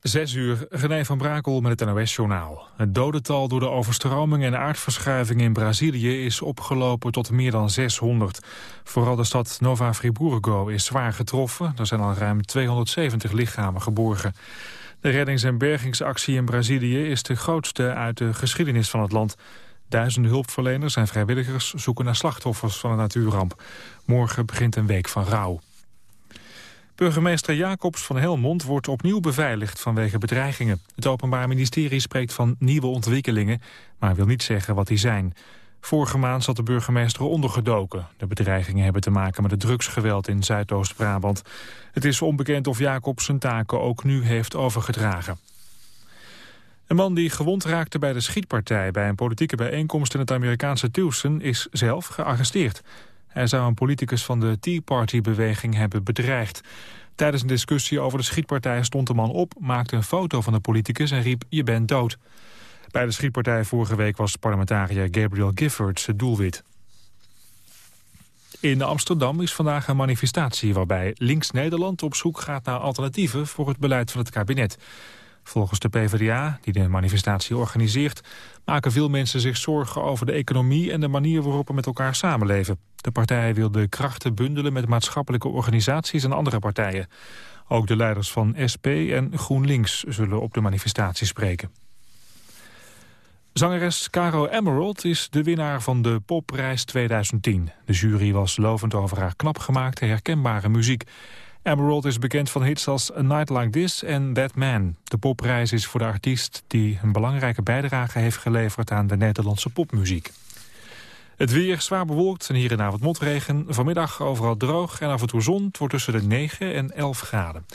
Zes uur, René van Brakel met het NOS-journaal. Het dodental door de overstroming en aardverschuiving in Brazilië is opgelopen tot meer dan 600. Vooral de stad Nova Friburgo is zwaar getroffen. Er zijn al ruim 270 lichamen geborgen. De reddings- en bergingsactie in Brazilië is de grootste uit de geschiedenis van het land. Duizenden hulpverleners en vrijwilligers zoeken naar slachtoffers van de natuurramp. Morgen begint een week van rouw. Burgemeester Jacobs van Helmond wordt opnieuw beveiligd vanwege bedreigingen. Het Openbaar Ministerie spreekt van nieuwe ontwikkelingen, maar wil niet zeggen wat die zijn. Vorige maand zat de burgemeester ondergedoken. De bedreigingen hebben te maken met het drugsgeweld in Zuidoost-Brabant. Het is onbekend of Jacobs zijn taken ook nu heeft overgedragen. Een man die gewond raakte bij de schietpartij bij een politieke bijeenkomst in het Amerikaanse Tucson is zelf gearresteerd. Hij zou een politicus van de Tea Party-beweging hebben bedreigd. Tijdens een discussie over de schietpartij stond de man op, maakte een foto van de politicus en riep je bent dood. Bij de schietpartij vorige week was parlementariër Gabriel Giffords het doelwit. In Amsterdam is vandaag een manifestatie waarbij Links Nederland op zoek gaat naar alternatieven voor het beleid van het kabinet. Volgens de PvdA, die de manifestatie organiseert... maken veel mensen zich zorgen over de economie... en de manier waarop we met elkaar samenleven. De partij wil de krachten bundelen met maatschappelijke organisaties en andere partijen. Ook de leiders van SP en GroenLinks zullen op de manifestatie spreken. Zangeres Caro Emerald is de winnaar van de Popprijs 2010. De jury was lovend over haar knap gemaakte herkenbare muziek. Emerald is bekend van hits als A Night Like This en That Man. De popprijs is voor de artiest die een belangrijke bijdrage heeft geleverd aan de Nederlandse popmuziek. Het weer zwaar bewolkt en hier en daar motregen. Vanmiddag overal droog en af en toe zon. Het wordt tussen de 9 en 11 graden.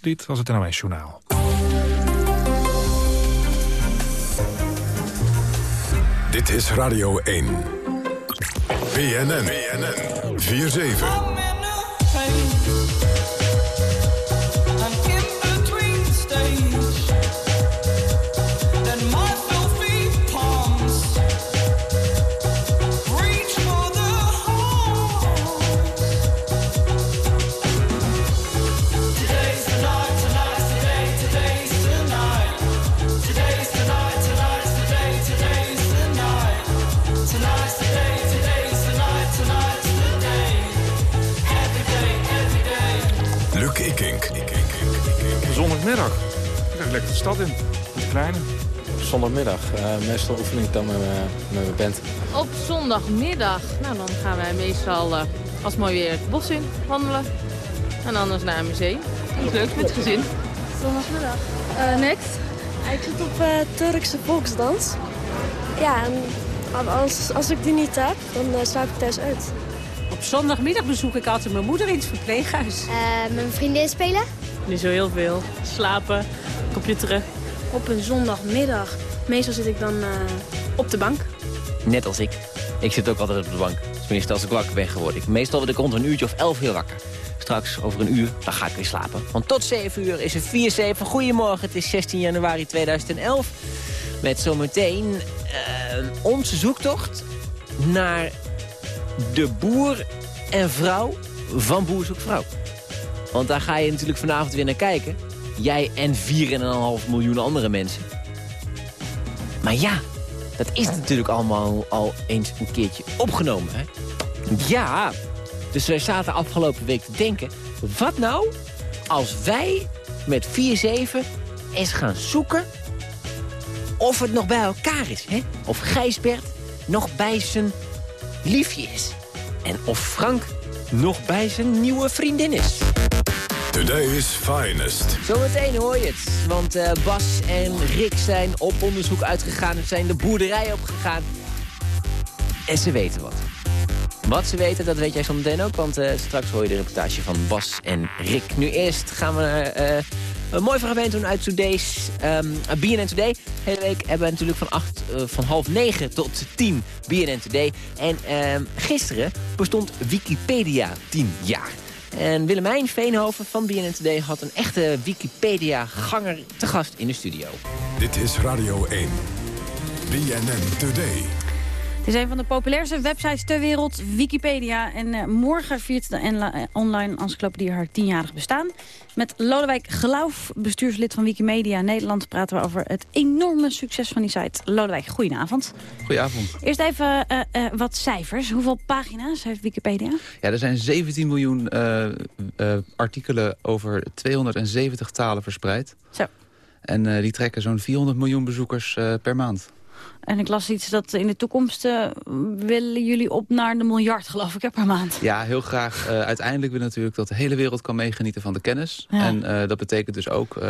Dit was het NOS Journaal. Dit is Radio 1. BNN. BNN. 4-7. Zondagmiddag. Ik ga lekker de stad in. Met de kleine. Zondagmiddag. Uh, meestal oefen ik dan met, met mijn band. Op zondagmiddag. Nou, dan gaan wij meestal uh, als mooi weer het bos in wandelen. En anders naar een museum. Iets leuks met het gezin. Zondagmiddag. Uh, next. Ik zit op Turkse volksdans. Ja, en als, als ik die niet heb, dan slaap ik thuis uit. Op zondagmiddag bezoek ik altijd mijn moeder in het verpleeghuis. mijn vriendin spelen. Niet zo heel veel. Slapen, computeren. Op een zondagmiddag. Meestal zit ik dan uh, op de bank. Net als ik. Ik zit ook altijd op de bank. Tenminste, als ik wakker ben geworden. Meestal word ik rond een uurtje of elf heel wakker. Straks, over een uur, dan ga ik weer slapen. Want tot 7 uur is er 4-7. Goedemorgen, het is 16 januari 2011. Met zometeen uh, onze zoektocht naar de boer en vrouw van Boer Zoekt Vrouw. Want daar ga je natuurlijk vanavond weer naar kijken. Jij en 4,5 miljoen andere mensen. Maar ja, dat is natuurlijk allemaal al eens een keertje opgenomen. Hè? Ja, dus wij zaten afgelopen week te denken... wat nou als wij met 4-7 eens gaan zoeken... of het nog bij elkaar is, hè? Of Gijsbert nog bij zijn liefje is. En of Frank nog bij zijn nieuwe vriendin is. Today's Finest. Zometeen hoor je het. Want uh, Bas en Rick zijn op onderzoek uitgegaan. Zijn de boerderij opgegaan. En ze weten wat. Wat ze weten, dat weet jij zo meteen ook. Want uh, straks hoor je de reportage van Bas en Rick. Nu eerst gaan we uh, een mooi fragment doen uit Today's um, BNN Today. Hele week hebben we natuurlijk van, van half negen tot tien BNN Today. En ehm, gisteren bestond Wikipedia 10 jaar. En Willemijn Veenhoven van BNN Today had een echte Wikipedia-ganger te gast in de studio. Dit is Radio 1. BNN Today. Het is een van de populairste websites ter wereld, Wikipedia. En uh, morgen viert de uh, online encyclopedie haar tienjarig bestaan. Met Lodewijk Geloof, bestuurslid van Wikimedia Nederland... praten we over het enorme succes van die site. Lodewijk, goedenavond. Goedenavond. Eerst even uh, wat cijfers. Hoeveel pagina's heeft Wikipedia? Ja, er zijn 17 miljoen artikelen over 270 talen verspreid. Zo. En die trekken zo'n 400 miljoen bezoekers per maand. En ik las iets dat in de toekomst uh, willen jullie op naar de miljard, geloof ik, per maand. Ja, heel graag. Uh, uiteindelijk willen natuurlijk dat de hele wereld kan meegenieten van de kennis. Ja. En uh, dat betekent dus ook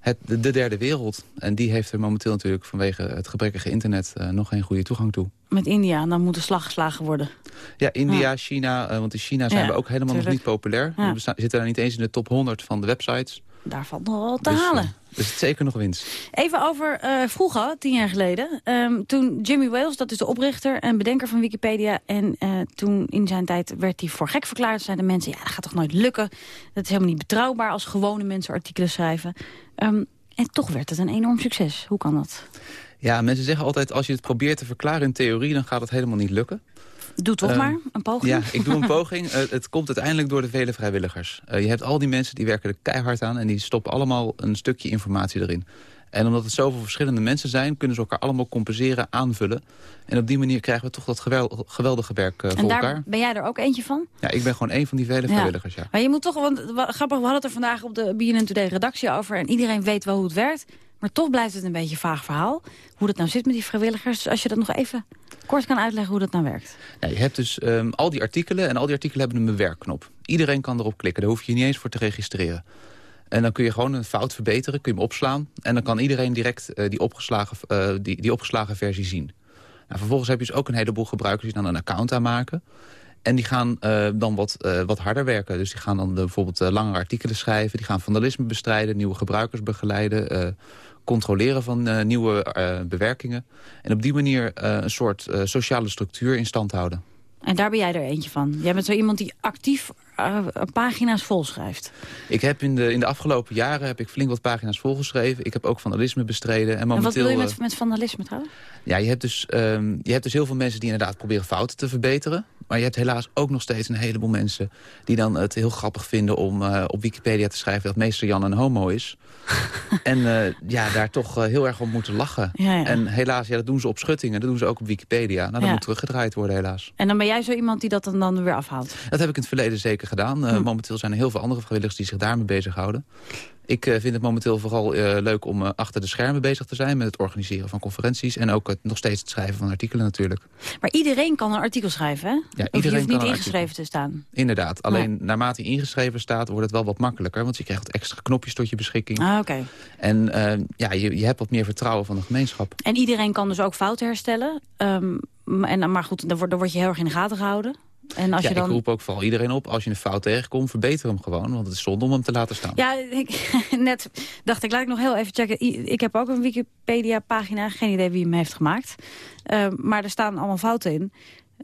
het, de, de, derde wereld. En die heeft er momenteel natuurlijk vanwege het gebrekkige internet nog geen goede toegang toe. Met India, en dan moet de slag geslagen worden. Ja, India, ja. China, want in China zijn ja, we ook helemaal tuurlijk. nog niet populair. We zitten daar niet eens in de top 100 van de websites daar valt nog wel te dus, halen. Dus het zeker nog winst. Even over uh, vroeger, tien jaar geleden. Um, toen Jimmy Wales, dat is de oprichter en bedenker van Wikipedia... en uh, toen in zijn tijd werd hij voor gek verklaard. Zeiden mensen, ja, dat gaat toch nooit lukken. Dat is helemaal niet betrouwbaar als gewone mensen artikelen schrijven. Um, en toch werd het een enorm succes. Hoe kan dat? Ja, mensen zeggen altijd, als je het probeert te verklaren in theorie... dan gaat het helemaal niet lukken. Doe toch uh, maar, een poging. Ja, ik doe een poging. Uh, het komt uiteindelijk door de vele vrijwilligers. Uh, je hebt al die mensen die werken er keihard aan... en die stoppen allemaal een stukje informatie erin. En omdat het zoveel verschillende mensen zijn... kunnen ze elkaar allemaal compenseren, aanvullen. En op die manier krijgen we toch dat gewel geweldige werk voor en daar elkaar. ben jij er ook eentje van? Ja, ik ben gewoon een van die vele vrijwilligers, ja. ja. Maar je moet toch, want grappig, we hadden het er vandaag op de BNN Today redactie over... en iedereen weet wel hoe het werkt. Maar toch blijft het een beetje een vaag verhaal. Hoe dat nou zit met die vrijwilligers. Dus als je dat nog even kort kan uitleggen hoe dat nou werkt. Je hebt dus um, al die artikelen en al die artikelen hebben een bewerkknop. Iedereen kan erop klikken, daar hoef je je niet eens voor te registreren. En dan kun je gewoon een fout verbeteren, kun je hem opslaan. En dan kan iedereen direct uh, die, opgeslagen, uh, die, die opgeslagen versie zien. Nou, vervolgens heb je dus ook een heleboel gebruikers die dan een account aanmaken. En die gaan uh, dan wat, wat harder werken. Dus die gaan dan de, bijvoorbeeld uh, langere artikelen schrijven. Die gaan vandalisme bestrijden, nieuwe gebruikers begeleiden. Controleren van nieuwe bewerkingen. En op die manier een soort sociale structuur in stand houden. En daar ben jij er eentje van. Jij bent zo iemand die actief uh, pagina's volschrijft. Ik heb in de, in de afgelopen jaren heb ik flink wat pagina's volgeschreven. Ik heb ook vandalisme bestreden. En, momenteel, en wat wil je met, met vandalisme trouwens? Ja, je hebt, dus, um, je hebt dus heel veel mensen die inderdaad proberen fouten te verbeteren. Maar je hebt helaas ook nog steeds een heleboel mensen... die dan het heel grappig vinden om uh, op Wikipedia te schrijven... dat meester Jan een homo is. en uh, ja, daar toch uh, heel erg om moeten lachen. Ja, ja. En helaas, ja, dat doen ze op schuttingen. Dat doen ze ook op Wikipedia. Nou, dat ja. moet teruggedraaid worden helaas. En dan ben jij zo iemand die dat dan, dan weer afhaalt? Dat heb ik in het verleden zeker gedaan. Hm. Momenteel zijn er heel veel andere vrijwilligers die zich daarmee bezighouden. Ik uh, vind het momenteel vooral uh, leuk om achter de schermen bezig te zijn... met het organiseren van conferenties en ook het, nog steeds het schrijven van artikelen natuurlijk. Maar iedereen kan een artikel schrijven, hè? Ja, iedereen hoeft niet ingeschreven te staan. Inderdaad, alleen nee. naarmate hij ingeschreven staat... wordt het wel wat makkelijker, want je krijgt wat extra knopjes tot je beschikking. Ah, oké. Okay. En ja, je, je hebt wat meer vertrouwen van de gemeenschap. En iedereen kan dus ook fouten herstellen. Um, en, maar goed, dan word, dan word je heel erg in de gaten gehouden. En als ja, je dan... ik roep ook vooral iedereen op. Als je een fout tegenkomt, verbeter hem gewoon. Want het is zonde om hem te laten staan. Ja, ik, net dacht ik, laat ik nog heel even checken. Ik heb ook een Wikipedia-pagina. Geen idee wie hem heeft gemaakt. Uh, maar er staan allemaal fouten in.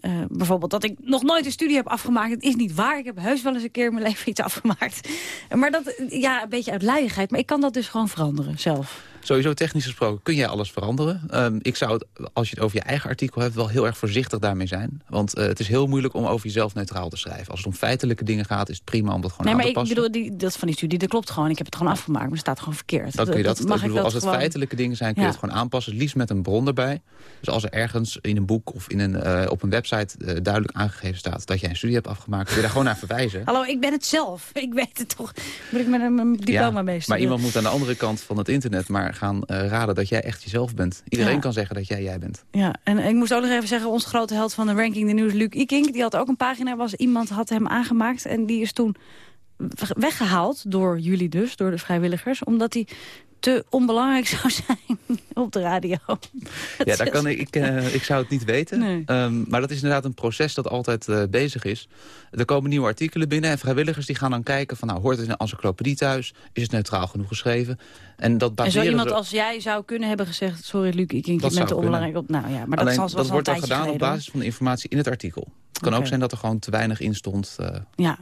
Uh, bijvoorbeeld dat ik nog nooit een studie heb afgemaakt. Het is niet waar. Ik heb heus wel eens een keer in mijn leven iets afgemaakt. Maar dat, ja, een beetje uit luiigheid. Maar ik kan dat dus gewoon veranderen zelf. Sowieso technisch gesproken kun jij alles veranderen. Um, ik zou het, als je het over je eigen artikel hebt, wel heel erg voorzichtig daarmee zijn. Want uh, het is heel moeilijk om over jezelf neutraal te schrijven. Als het om feitelijke dingen gaat, is het prima om dat gewoon nee, aan te passen. Nee, maar ik bedoel, die, dat van die studie, dat klopt gewoon. Ik heb het gewoon afgemaakt, maar het staat gewoon verkeerd. Dan kun je dat, dat mag ik bedoel, als het gewoon... feitelijke dingen zijn, kun je ja. het gewoon aanpassen. Liefst met een bron erbij. Dus als er ergens in een boek of in een, uh, op een website uh, duidelijk aangegeven staat... dat jij een studie hebt afgemaakt, kun je daar gewoon naar verwijzen. Hallo, ik ben het zelf. Ik weet het toch. Moet ik met een diploma ja, mee Maar iemand moet aan de andere kant van het internet maar gaan raden dat jij echt jezelf bent. Iedereen ja. kan zeggen dat jij jij bent. Ja, en ik moest ook nog even zeggen, onze grote held van de ranking, de nieuws, Luc Ikink, die had ook een pagina, was iemand had hem aangemaakt en die is toen weggehaald door jullie dus, door de vrijwilligers, omdat hij te onbelangrijk zou zijn op de radio. Ja, daar kan ik, ik, uh, ik zou het niet weten. Nee. Um, maar dat is inderdaad een proces dat altijd uh, bezig is. Er komen nieuwe artikelen binnen en vrijwilligers die gaan dan kijken... van nou, hoort het in een encyclopedie thuis? Is het neutraal genoeg geschreven? En, dat en zo iemand als jij zou kunnen hebben gezegd... sorry Luc, ik denk je bent te onbelangrijk op... Nou ja, maar Alleen, dat, dat wordt dan gedaan geleden, op basis van de informatie in het artikel. Het kan okay. ook zijn dat er gewoon te weinig in stond. Uh... Ja.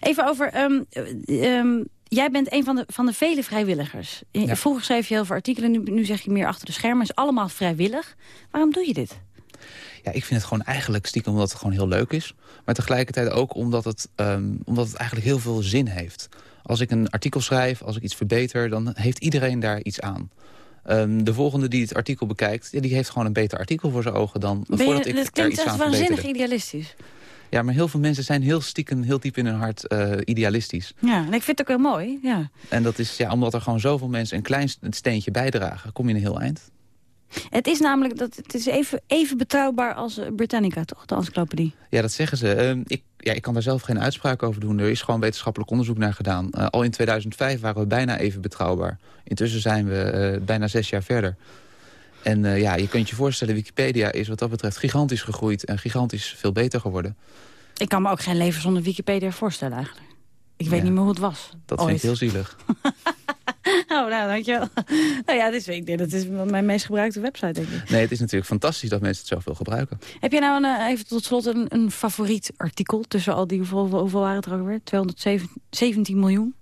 Even over... Um, um, Jij bent een van de, van de vele vrijwilligers. Ja. Vroeger schreef je heel veel artikelen, nu, nu zeg je meer achter de schermen. Het is allemaal vrijwillig. Waarom doe je dit? Ja, ik vind het gewoon eigenlijk stiekem omdat het gewoon heel leuk is. Maar tegelijkertijd ook omdat het, ehm, omdat het eigenlijk heel veel zin heeft. Als ik een artikel schrijf, als ik iets verbeter, dan heeft iedereen daar iets aan. Ehm, de volgende die het artikel bekijkt, die heeft gewoon een beter artikel voor zijn ogen dan je, voordat ik dat daar klinkt iets echt aan waanzinnig verbeterde. idealistisch. Ja, maar heel veel mensen zijn heel stiekem, heel diep in hun hart eh, idealistisch. Ja, en ik vind het ook heel mooi. Ja. En dat is ja, omdat er gewoon zoveel mensen een klein steentje bijdragen, kom je een heel eind. Het is namelijk dat het is even, even betrouwbaar als eh, Britannica, toch? De encyclopedie. Ja, dat zeggen ze. Ehm, ik, ja, ik kan daar zelf geen uitspraak over doen. Er is gewoon wetenschappelijk onderzoek naar gedaan. Eh, al in 2005 waren we bijna even betrouwbaar. Intussen zijn we bijna zes jaar verder. En eh, ja, je kunt je voorstellen, Wikipedia is wat dat betreft gigantisch gegroeid... en gigantisch veel beter geworden. Ik kan me ook geen leven zonder Wikipedia voorstellen eigenlijk. Ik weet Ja. niet meer hoe het was. Dat ooit. vind ik heel zielig. Oh, nou, dankjewel. nou ja, ik denk, dat is mijn meest gebruikte website, denk ik. Nee, het is natuurlijk fantastisch dat mensen het zoveel gebruiken. Heb jij nou een, eh, even tot slot een, een favoriet artikel tussen al die, hoeveel, hoeveel waren het er ook weer? 217 miljoen?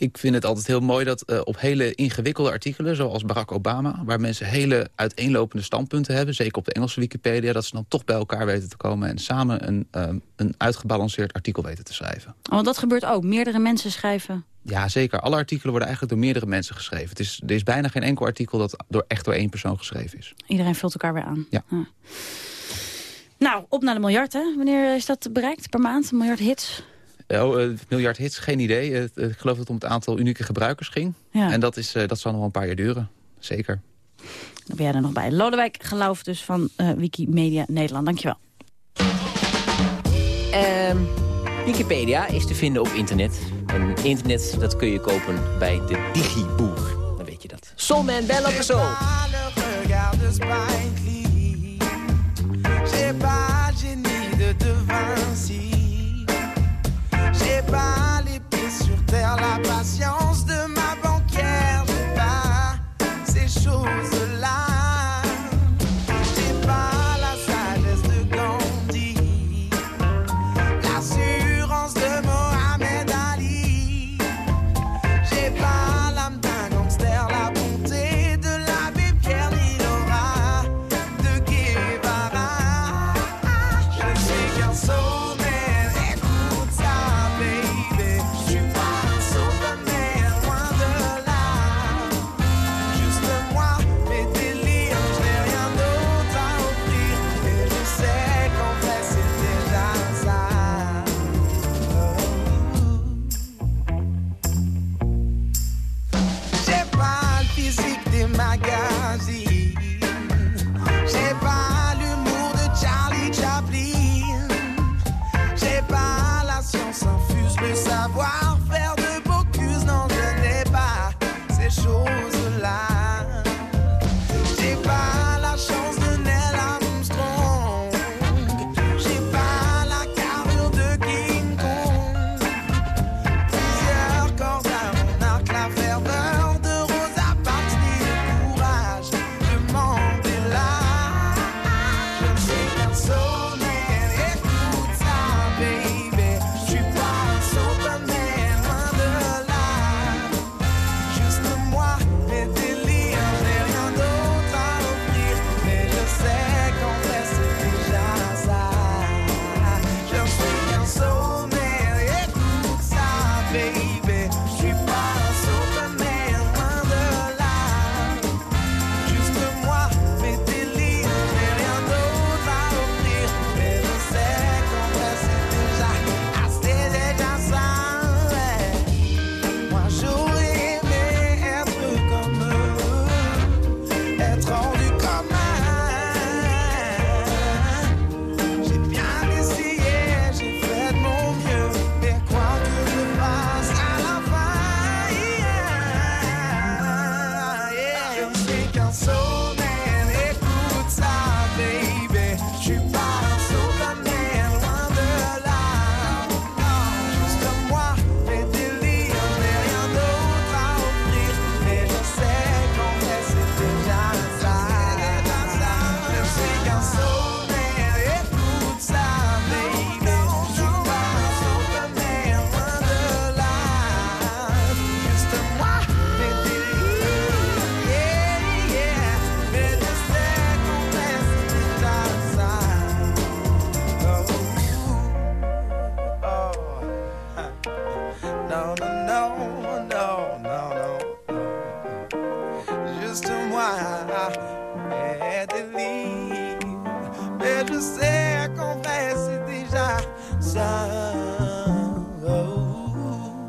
Ik vind het altijd heel mooi dat eh, op hele ingewikkelde artikelen... zoals Barack Obama, waar mensen hele uiteenlopende standpunten hebben... zeker op de Engelse Wikipedia, dat ze dan toch bij elkaar weten te komen... en samen een, eh, een uitgebalanceerd artikel weten te schrijven. Oh, want dat gebeurt ook. Meerdere mensen schrijven. Ja, zeker. Alle artikelen worden eigenlijk door meerdere mensen geschreven. Het is, er is bijna geen enkel artikel dat door, echt door één persoon geschreven is. Iedereen vult elkaar weer aan. Ja. Nou, op naar de miljard, hè? Wanneer is dat bereikt per maand? Een miljard hits? Oh, eh, miljard hits, geen idee. Eh, eh, ik geloof dat het om het aantal unieke gebruikers ging. Ja. En dat, is, eh, dat zal nog wel een paar jaar duren. Zeker. Dan ben jij er nog bij. Lodewijk Geloof dus van eh, Wikimedia Nederland. Dankjewel. Ehm, Wikipedia is te vinden op internet. En internet, dat kun je kopen bij de Digiboer. Dan weet je dat. Soulman, bel op de la patience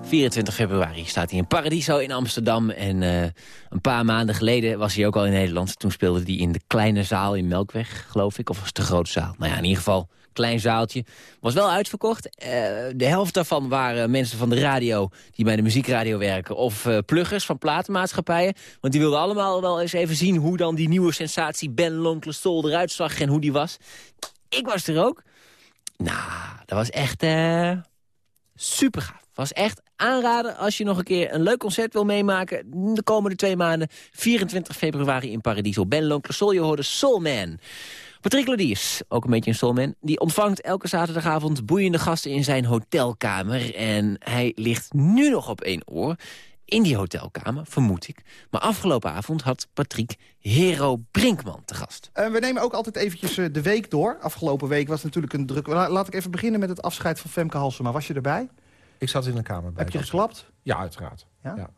24 februari staat hij in Paradiso in Amsterdam. En uh, een paar maanden geleden was hij ook al in Nederland. Toen speelde hij in de kleine zaal in Melkweg, geloof ik. Of was het de grote zaal? Nou ja, in ieder geval klein zaaltje. Was wel uitverkocht. Uh, de helft daarvan waren mensen van de radio... die bij de muziekradio werken. Of uh, pluggers van platenmaatschappijen. Want die wilden allemaal wel eens even zien... hoe dan die nieuwe sensatie Ben L'Oncle Soul eruit zag... en hoe die was. Ik was er ook. Nou, dat was echt super gaaf. Was echt aanraden als je nog een keer een leuk concert wil meemaken... de komende twee maanden, 24 februari in Paradiso. Ben L'Oncle Soul, je hoorde Soulman. Patrick Lodiers, ook een beetje een soulman... die ontvangt elke zaterdagavond boeiende gasten in zijn hotelkamer. En hij ligt nu nog op één oor in die hotelkamer, vermoed ik. Maar afgelopen avond had Patrick Hero Brinkman te gast. Uh, we nemen ook altijd eventjes uh, de week door. Afgelopen week was natuurlijk een druk... La laat ik even beginnen met het afscheid van Femke Halsema. Was je erbij? Ik zat in de kamer bij. Heb je geklapt? Ja, uiteraard. Ja? ja.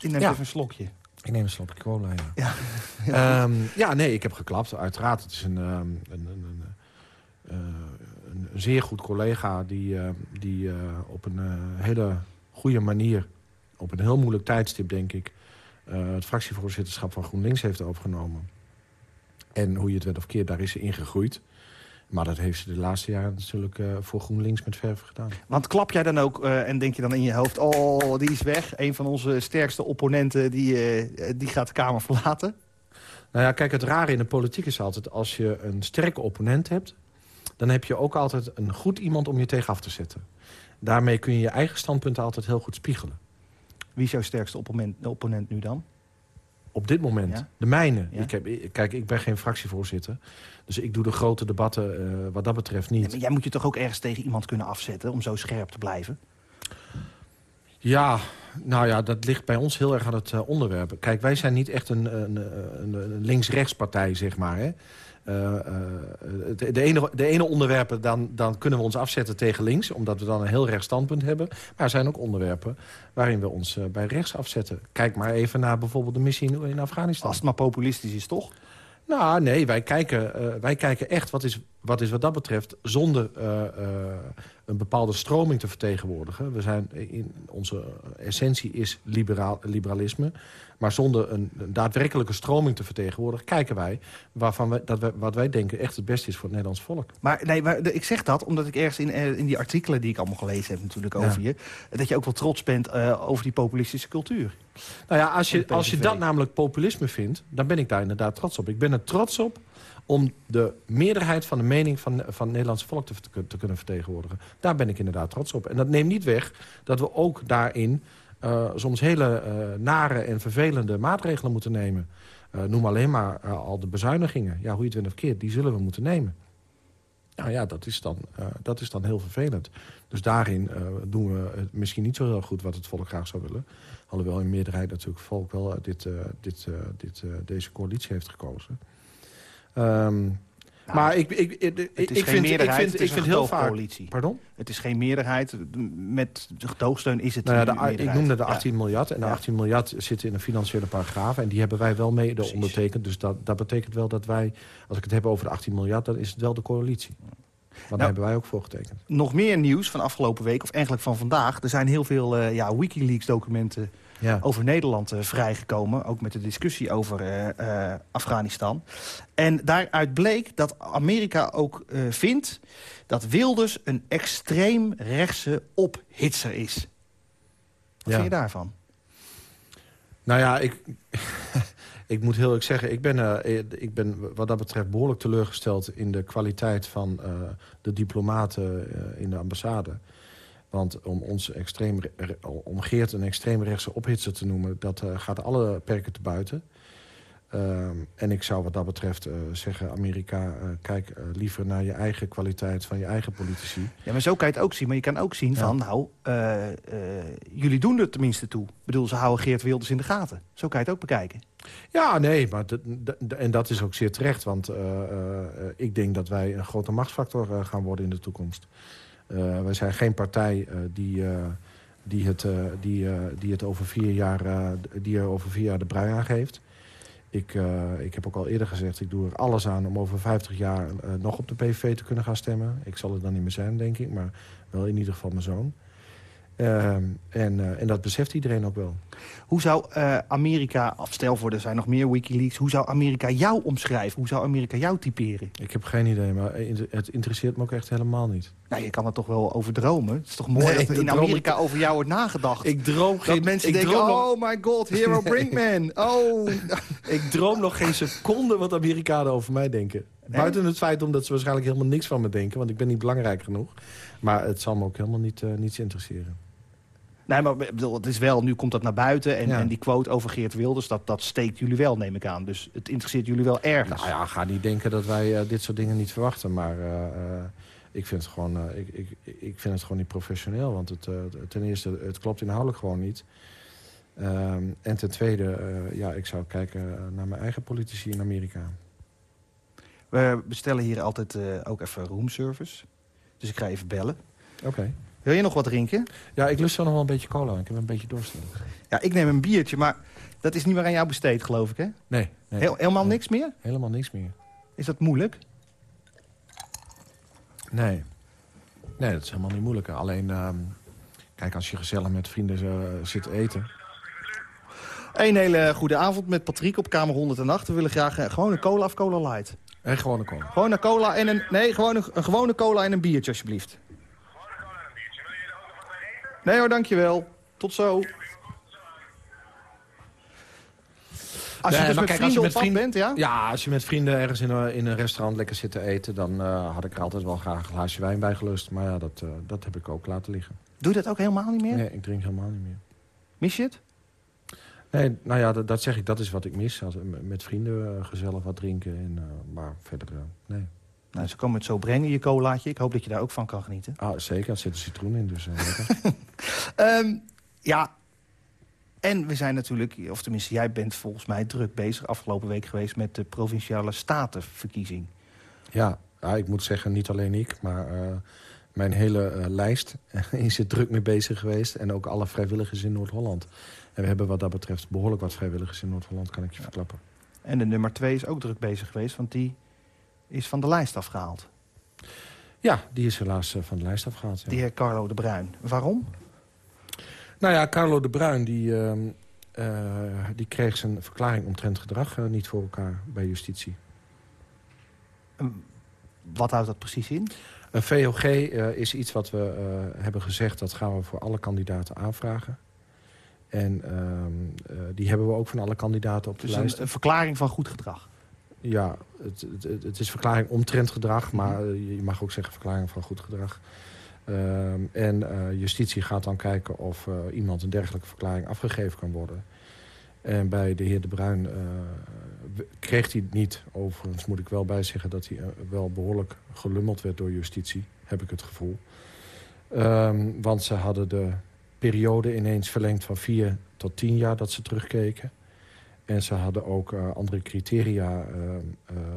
Ik neem Ja. even een slokje. Ik neem een slokje cola, ja. Ja. Ja. ja, nee, ik heb geklapt. Uiteraard, het is een, ehm, een, een, een, eh, een, zeer goed collega... die, eh, die eh, op een eh, hele goede manier... op een heel moeilijk tijdstip, denk ik... het fractievoorzitterschap van GroenLinks heeft overgenomen. En hoe je het werd of keert, daar is ze ingegroeid. Maar dat heeft ze de laatste jaren natuurlijk voor GroenLinks met verf gedaan. Want klap jij dan ook en denk je dan in je hoofd... oh, die is weg. Een van onze sterkste opponenten die, die gaat de Kamer verlaten. Nou ja, kijk, het rare in de politiek is altijd... als je een sterke opponent hebt... dan heb je ook altijd een goed iemand om je tegen af te zetten. Daarmee kun je je eigen standpunten altijd heel goed spiegelen. Wie is jouw sterkste opponent, opponent nu dan? Op dit moment, Ja? de mijne. Ja? Ik heb, kijk, ik ben geen fractievoorzitter. Dus ik doe de grote debatten eh, wat dat betreft niet. Ja, maar jij moet je toch ook ergens tegen iemand kunnen afzetten... om zo scherp te blijven? Ja, nou ja, dat ligt bij ons heel erg aan het eh, onderwerp. Kijk, wij zijn niet echt een, een, een, een links-rechtspartij, zeg maar. Hè. Eh, eh, de, de, ene, de ene onderwerpen, dan, dan kunnen we ons afzetten tegen links... omdat we dan een heel rechts standpunt hebben. Maar er zijn ook onderwerpen waarin we ons eh, bij rechts afzetten. Kijk maar even naar bijvoorbeeld de missie in, Afghanistan. Als het maar populistisch is, toch? Nou, nee, wij kijken, wij kijken echt wat is, wat is wat dat betreft... zonder eh, eh, een bepaalde stroming te vertegenwoordigen. We zijn in, onze essentie is liberaal, liberalisme. Maar zonder een, een daadwerkelijke stroming te vertegenwoordigen... kijken wij, waarvan wij, dat wij wat wij denken echt het beste is voor het Nederlands volk. Maar nee, maar ik zeg dat omdat ik ergens in, eh, in die artikelen... die ik allemaal gelezen heb natuurlijk Ja. over je... dat je ook wel trots bent over die populistische cultuur. Nou ja, als je, als je dat namelijk populisme vindt... dan ben ik daar inderdaad trots op. Ik ben er trots op om de meerderheid van de mening van, van het Nederlandse volk te, te, kunnen vertegenwoordigen. Daar ben ik inderdaad trots op. En dat neemt niet weg dat we ook daarin eh, soms hele eh, nare en vervelende maatregelen moeten nemen. Eh, noem alleen maar al de bezuinigingen. Ja, hoe je het went of keert, die zullen we moeten nemen. Nou ja, dat is dan, dat is dan heel vervelend. Dus daarin doen we het misschien niet zo heel goed wat het volk graag zou willen. Alhoewel in meerderheid natuurlijk volk wel dit, dit, dit, deze coalitie heeft gekozen. Ehm, maar ik, ik, ik, ik, Nou, Het is ik geen vind, meerderheid, ik vind, het ik is vind heel vaak... Pardon? Het is geen meerderheid. Met de gedoogsteun is het Nou ja, de, ik noemde de Ja. 18 miljard. En de Ja. 18 miljard zit in een financiële paragraaf. En die hebben wij wel mee Precies. ondertekend. Dus dat, dat betekent wel dat wij... Als ik het heb over de 18 miljard, dan is het wel de coalitie. Maar daar Nou, hebben wij ook voor getekend. Nog meer nieuws van afgelopen week, of eigenlijk van vandaag. Er zijn heel veel eh, ja, Wikileaks-documenten Ja. over Nederland eh, vrijgekomen. Ook met de discussie over eh, eh, Afghanistan. En daaruit bleek dat Amerika ook vindt... dat Wilders een extreem rechtse ophitser is. Wat Ja. vind je daarvan? Nou ja, ik, ik moet heel eerlijk zeggen... Ik ben, ik ben wat dat betreft behoorlijk teleurgesteld... in de kwaliteit van de diplomaten in de ambassade. Want om ons extreem, re- om Geert een extreemrechtse ophitser te noemen... dat eh, gaat alle perken te buiten. Ehm, en ik zou wat dat betreft eh, zeggen... Amerika, eh, kijk liever naar je eigen kwaliteit van je eigen politici. Ja, maar zo kan je het ook zien. Maar je kan ook zien Ja. van, nou, jullie doen er tenminste toe. Ik bedoel, ze houden Geert Wilders in de gaten. Zo kan je het ook bekijken. Ja, nee, maar en dat is ook zeer terecht. Want ik denk dat wij een grote machtsfactor gaan worden in de toekomst. Eh, wij zijn geen partij eh, die, eh, die, het, die, die het over vier jaar, die er over vier jaar de brui aangeeft. Ik, eh, ik heb ook al eerder gezegd, ik doe er alles aan om over 50 jaar nog op de PVV te kunnen gaan stemmen. Ik zal het dan niet meer zijn, denk ik, maar wel in ieder geval mijn zoon. Ehm, en, eh, en dat beseft iedereen ook wel. Hoe zou eh, Amerika, of stel voor er zijn nog meer Wikileaks... hoe zou Amerika jou omschrijven? Hoe zou Amerika jou typeren? Ik heb geen idee, maar het interesseert me ook echt helemaal niet. Nou, je kan er toch wel over dromen? Het is toch mooi Nee, dat er in Amerika over jou wordt nagedacht? Ik droom dat geen... mensen ik denken, droom nog- oh my god, hero Brinkman. Oh. Ik droom nog geen seconde wat Amerikanen over mij denken. Buiten het feit omdat ze waarschijnlijk helemaal niks van me denken. Want ik ben niet belangrijk genoeg. Maar het zal me ook helemaal niet, eh, niets interesseren. Nee, maar bedoel, het is wel, nu komt dat naar buiten. En, Ja. en die quote over Geert Wilders, dat, dat steekt jullie wel, neem ik aan. Dus het interesseert jullie wel ergens. Nou ja, ga niet denken dat wij eh, dit soort dingen niet verwachten. Maar eh, eh, ik, vind het gewoon, ik, ik, ik vind het gewoon niet professioneel. Want het, ten eerste, het klopt inhoudelijk gewoon niet. Ehm, en ten tweede, ja, ik zou kijken naar mijn eigen politici in Amerika. We bestellen hier altijd ook even roomservice. Dus ik ga even bellen. Oké. Wil je nog wat drinken? Ja, ik lust wel nog wel een beetje cola. Ik heb een beetje dorst. Ja, ik neem een biertje, maar dat is niet meer aan jou besteed, geloof ik, hè? Nee. nee. Heel, helemaal niks meer? Helemaal niks meer. Is dat moeilijk? Nee. Nee, dat is helemaal niet moeilijk. Alleen, ehm, kijk, als je gezellig met vrienden eh, zit eten... Een hele goede avond met Patrick op kamer 108. We willen graag eh, gewoon een cola of cola light. En gewoon een cola. Gewoon een cola en een... Nee, gewoon een, een gewone cola en een biertje, alsjeblieft. Nee hoor, dankjewel. Tot zo. Als je Nee, dus met kijk, als vrienden je op pad bent, ja? Ja, als je met vrienden ergens in een, in een restaurant lekker zit te eten... dan eh, had ik er altijd wel graag een glaasje wijn bij gelust. Maar ja, dat, eh, dat heb ik ook laten liggen. Doe je dat ook helemaal niet meer? Nee, ik drink helemaal niet meer. Mis je het? Nee, nou ja, dat, dat zeg ik, dat is wat ik mis. Als, met vrienden eh, gezellig wat drinken. En, maar verder, nee. Nou, ze komen het zo brengen, je colaatje. Ik hoop dat je daar ook van kan genieten. Ah, zeker, er zit een citroen in, dus eh. Ehm, ja, en we zijn natuurlijk, of tenminste jij bent volgens mij druk bezig afgelopen week geweest met de provinciale statenverkiezing. Ja, ja, ik moet zeggen, niet alleen ik, maar eh, mijn hele eh, lijst is er druk mee bezig geweest. En ook alle vrijwilligers in Noord-Holland. En we hebben wat dat betreft behoorlijk wat vrijwilligers in Noord-Holland, kan ik je verklappen. En de nummer twee is ook druk bezig geweest, want die is van de lijst afgehaald. Ja, die is helaas eh, van de lijst afgehaald. Ja. Die heer Carlo de Bruin. Waarom? Nou ja, Carlo de Bruin die, ehm, eh, die kreeg zijn verklaring omtrent gedrag eh, niet voor elkaar bij justitie. Wat houdt dat precies in? Een VOG is iets wat we hebben gezegd... dat gaan we voor alle kandidaten aanvragen. En ehm, eh, die hebben we ook van alle kandidaten op de Dus lijst. een verklaring van goed gedrag. Ja, het, het, het is verklaring omtrent gedrag, maar eh, je mag ook zeggen verklaring van goed gedrag. Ehm, en eh, justitie gaat dan kijken of eh, iemand een dergelijke verklaring afgegeven kan worden. En bij de heer De Bruin kreeg hij het niet. Overigens moet ik wel bij zeggen dat hij wel behoorlijk gelummeld werd door justitie, heb ik het gevoel. Ehm, want ze hadden de periode ineens verlengd van vier tot tien jaar dat ze terugkeken. En ze hadden ook eh, andere criteria eh, eh,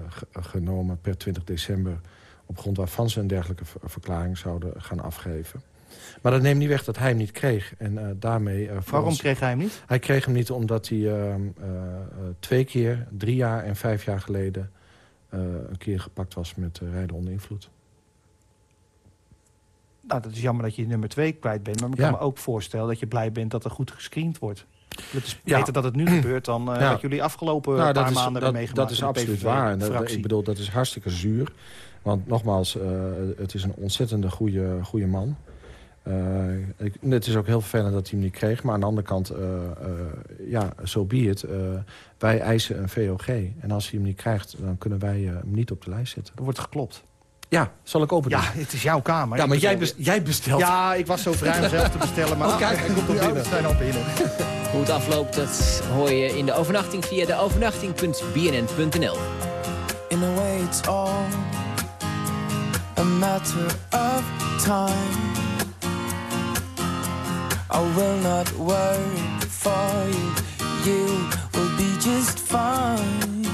ge- genomen per 20 december... op grond waarvan ze een dergelijke ver- verklaring zouden gaan afgeven. Maar dat neemt niet weg dat hij hem niet kreeg. En daarmee... Waarom ons- kreeg hij hem niet? Hij kreeg hem niet omdat hij ehm, eh, eh, twee keer, drie jaar en vijf jaar geleden... een keer gepakt was met rijden onder invloed. Nou, dat is jammer dat je nummer twee kwijt bent. Maar ik Ja. kan me ook voorstellen dat je blij bent dat er goed gescreend wordt. Het is Ja. beter dat het nu gebeurt dan eh, Ja. dat jullie afgelopen Nou, paar is, maanden dat, hebben meegemaakt. Dat is absoluut waar. En dat- ik bedoel, dat is hartstikke zuur. Want nogmaals, eh, het is een ontzettende goede, goede man. Eh, ik, het is ook heel vervelend dat hij hem niet kreeg. Maar aan de andere kant, eh, eh, ja, zo be it. Eh, wij eisen een VOG. En als hij hem niet krijgt, dan kunnen wij eh, hem niet op de lijst zetten. Er wordt geklopt. Ja, zal ik open doen? Ja, het is jouw kamer. Ja, Ik maar jij, bestel- bes- jij bestelt. Ja, ik was zo vrij om zelf te bestellen. Maar Oh, kijk, hij komt al Ja, binnen. we zijn al binnen. Hoe het afloopt, dat hoor je in de overnachting via de overnachting.bnn.nl. In a way, it's all a matter of time. I will not worry for you, you will be just fine.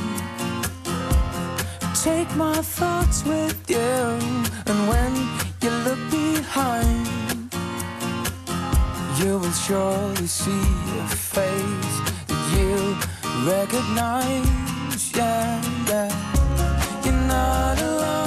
Take my thoughts with you, and when you look behind, you will surely see a face that you recognize, yeah, yeah. You're not alone.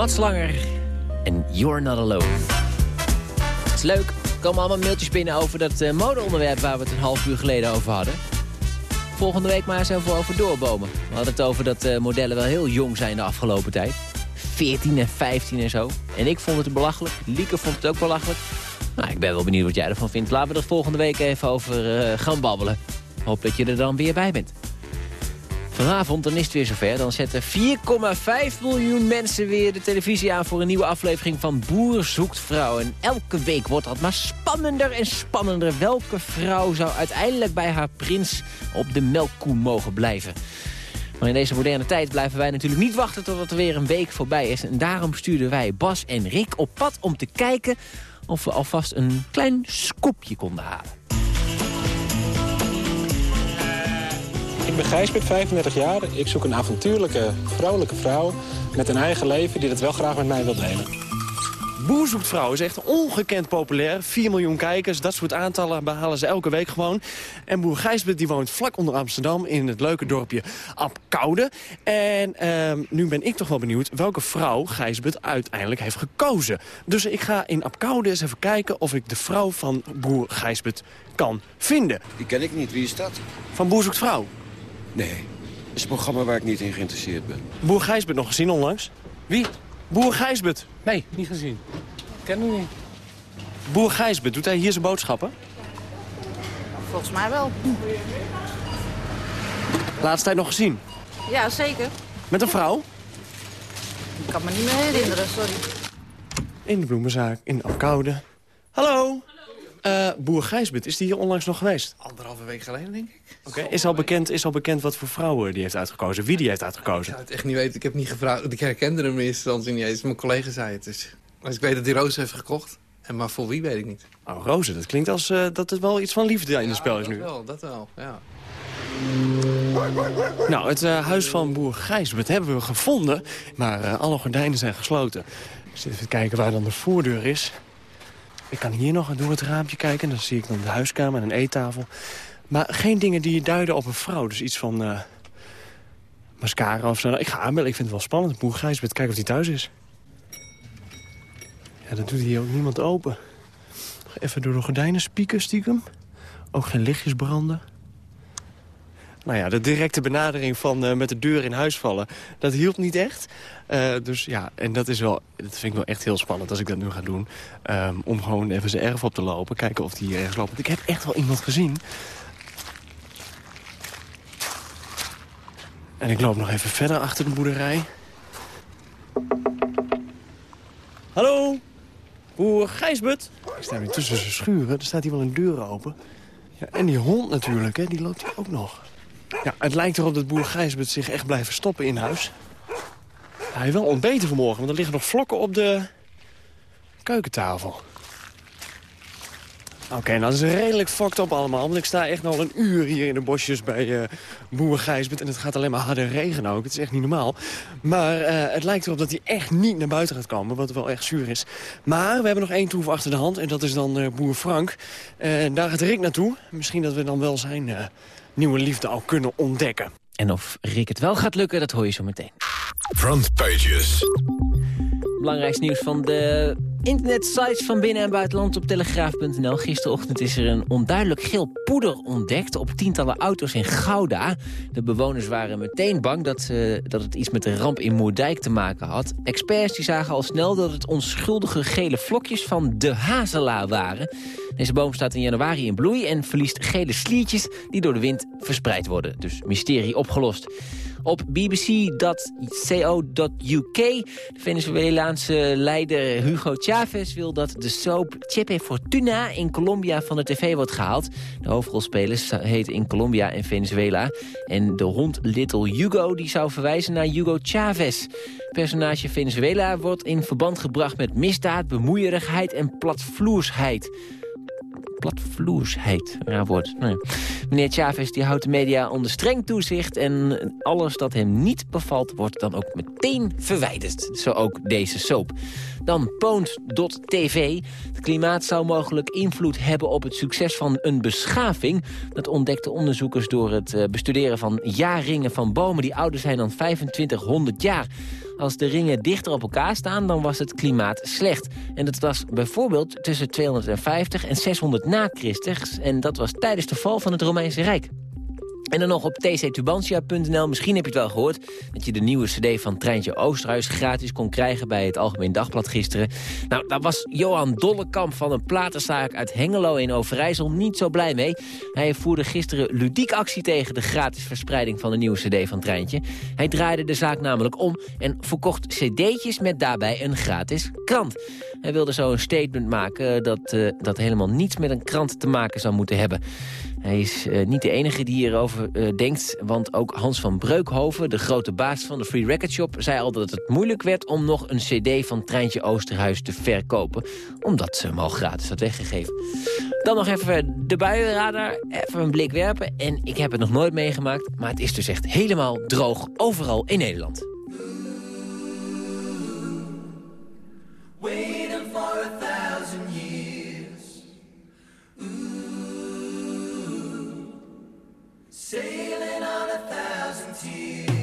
Mats Langer en You're Not Alone. Het is leuk. Er komen allemaal mailtjes binnen over dat eh, modeonderwerp... waar we het een half uur geleden over hadden. Volgende week maar eens even over doorbomen. We hadden het over dat eh, modellen wel heel jong zijn de afgelopen tijd. 14 en 15 en zo. En ik vond het belachelijk. Lieke vond het ook belachelijk. Nou, ik ben wel benieuwd wat jij ervan vindt. Laten we er volgende week even over eh, gaan babbelen. Hoop dat je er dan weer bij bent. Vanavond, dan is het weer zover. Dan zetten 4,5 miljoen mensen weer de televisie aan... voor een nieuwe aflevering van Boer zoekt vrouw. En elke week wordt dat maar spannender en spannender. Welke vrouw zou uiteindelijk bij haar prins op de melkkoe mogen blijven? Maar in deze moderne tijd blijven wij natuurlijk niet wachten... totdat er weer een week voorbij is. En daarom stuurden wij Bas en Rick op pad om te kijken... of we alvast een klein scoopje konden halen. Ben Gijs, ben 35 jaar. Ik zoek een avontuurlijke, vrouwelijke vrouw met een eigen leven die dat wel graag met mij wil delen. Boer zoekt vrouw is echt ongekend populair. 4 miljoen kijkers, dat soort aantallen behalen ze elke week gewoon. En boer Gijsbert die woont vlak onder Amsterdam in het leuke dorpje Apkoude. En ehm, nu ben ik toch wel benieuwd welke vrouw Gijsbert uiteindelijk heeft gekozen. Dus ik ga in Apkoude eens even kijken of ik de vrouw van boer Gijsbert kan vinden. Die ken ik niet. Wie is dat? Van Boer zoekt vrouw? Nee, het is een programma waar ik niet in geïnteresseerd ben. Boer Gijsbert nog gezien onlangs? Wie? Boer Gijsbert. Nee, niet gezien. Ken hem niet. Boer Gijsbert, doet hij hier zijn boodschappen? Volgens mij wel. Laatste tijd nog gezien. Ja, zeker. Met een vrouw? Ik kan me niet meer herinneren, sorry. In de bloemenzaak in Apkoude. Hallo. Eh, boer Gijsbert, is die hier onlangs nog geweest? Anderhalve week geleden, denk ik. Oké, is, al bekend, is al bekend wat voor vrouwen die heeft uitgekozen? Wie die heeft uitgekozen? Ik zou het echt niet weten. Ik heb niet gevraagd. Ik herkende hem in eerste instantie niet eens. Mijn collega zei het. Dus. Ik weet dat hij rozen heeft gekocht. En maar voor wie weet ik niet. Oh, rozen, dat klinkt als eh, dat het wel iets van liefde in het spel is nu. Dat wel, dat wel, ja. Nou, het eh, huis van boer Gijsbert hebben we gevonden. Maar alle gordijnen zijn gesloten. Zit even kijken waar dan de voordeur is. Ik kan hier nog door het raampje kijken. Dan zie ik dan de huiskamer en een eettafel. Maar geen dingen die duiden op een vrouw. Dus iets van eh, mascara of zo. Nou, ik ga aanbellen. Ik vind het wel spannend. Boer Gijsbert, kijken of hij thuis is. Ja, dat doet hier ook niemand open. Even door de gordijnen spieken stiekem. Ook geen lichtjes branden. Nou ja, de directe benadering van eh, met de deur in huis vallen, dat hielp niet echt. Eh, dus ja, en dat, is wel, dat vind ik wel echt heel spannend als ik dat nu ga doen. Ehm, om gewoon even zijn erf op te lopen, kijken of die hier ergens loopt. Want ik heb echt wel iemand gezien. En ik loop nog even verder achter de boerderij. Hallo, boer Gijsbut. Ik sta weer tussen zijn schuren, er staat hier wel een deur open. Ja, en die hond natuurlijk, hè, die loopt hier ook nog. Ja, het lijkt erop dat boer Gijsbert zich echt blijft stoppen in huis. Hij heeft wel ontbeten vanmorgen, want er liggen nog vlokken op de keukentafel. Oké, nou, dat is redelijk fucked up allemaal. Want ik sta echt al een uur hier in de bosjes bij eh boer Gijsbert. En het gaat alleen maar harder regenen ook. Het is echt niet normaal. Maar eh, het lijkt erop dat hij echt niet naar buiten gaat komen. Wat wel echt zuur is. Maar we hebben nog één troef achter de hand. En dat is dan eh, boer Frank. En daar gaat Rick naartoe. Misschien dat we dan wel zijn nieuwe liefde al kunnen ontdekken. En of Rick het wel gaat lukken, dat hoor je zo meteen. Frontpages. Belangrijkste nieuws van de internetsites van binnen- en buitenland op telegraaf.nl. Gisterochtend is er een onduidelijk geel poeder ontdekt op tientallen auto's in Gouda. De bewoners waren meteen bang dat, eh, dat het iets met de ramp in Moerdijk te maken had. Experts die zagen al snel dat het onschuldige gele vlokjes van de hazelaar waren. Deze boom staat in januari in bloei en verliest gele sliertjes die door de wind verspreid worden. Dus mysterie opgelost. Op bbc.co.uk, de Venezolaanse leider Hugo Chavez wil dat de soap Chepe Fortuna in Colombia van de tv wordt gehaald. De hoofdrolspelers heten in Colombia en Venezuela. En de hond Little Hugo die zou verwijzen naar Hugo Chavez. Personage Venezuela wordt in verband gebracht met misdaad, bemoeierigheid en platvloersheid platvloersheid. Raar woord. Meneer Chavez die houdt de media onder streng toezicht... en alles dat hem niet bevalt wordt dan ook meteen verwijderd. Zo ook deze soap. Dan Poont.tv. Het klimaat zou mogelijk invloed hebben op het succes van een beschaving. Dat ontdekten onderzoekers door het eh, bestuderen van jaarringen van bomen... die ouder zijn dan 2500 jaar. Als de ringen dichter op elkaar staan, dan was het klimaat slecht. En dat was bijvoorbeeld tussen 250 en 600 na Christus. En dat was tijdens de val van het Romeinse Rijk. En dan nog op tctubantia.nl. Misschien heb je het wel gehoord dat je de nieuwe cd van Treintje Oosterhuis gratis kon krijgen bij het Algemeen Dagblad gisteren. Nou, daar was Johan Dollekamp van een platenzaak uit Hengelo in Overijssel niet zo blij mee. Hij voerde gisteren ludiek actie tegen de gratis verspreiding van de nieuwe cd van Treintje. Hij draaide de zaak namelijk om en verkocht cd'tjes met daarbij een gratis krant. Hij wilde zo een statement maken dat, uh, dat helemaal niets met een krant te maken zou moeten hebben. Hij is uh, niet de enige die hierover uh, denkt, want ook Hans van Breukhoven, de grote baas van de Free Record Shop, zei al dat het moeilijk werd om nog een cd van Treintje Oosterhuis te verkopen, omdat ze hem al gratis had weggegeven. Dan nog even de buienradar, even een blik werpen en ik heb het nog nooit meegemaakt, maar het is dus echt helemaal droog overal in Nederland. Waiting for sailing on a thousand tears.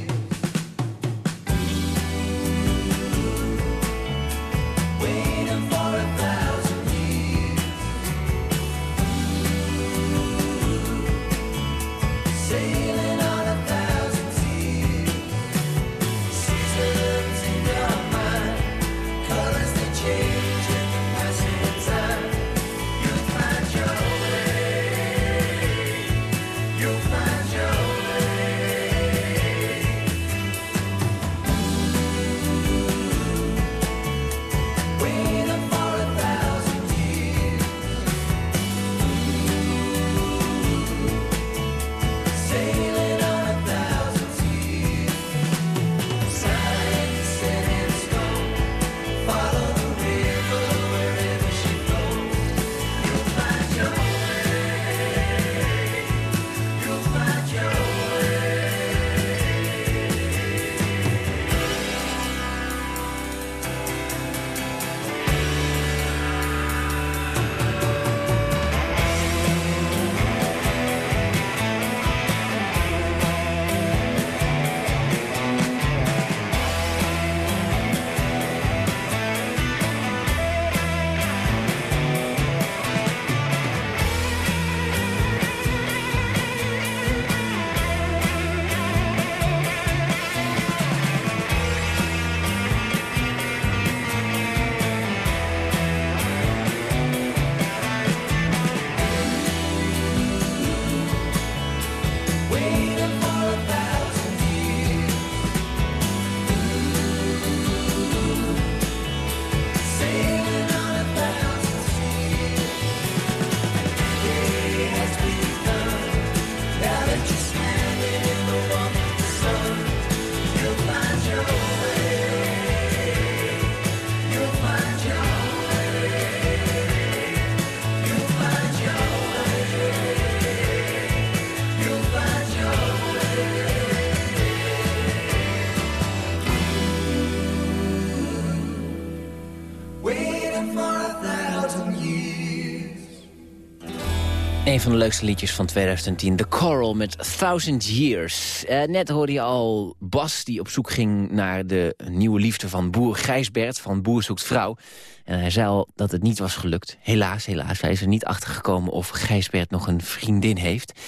Een van de leukste liedjes van 2010, The Coral met Thousand Years. Eh, net hoorde je al Bas die op zoek ging naar de nieuwe liefde van boer Gijsbert... van Boer zoekt vrouw. En hij zei al dat het niet was gelukt. Helaas, helaas. Hij is er niet achtergekomen of Gijsbert nog een vriendin heeft.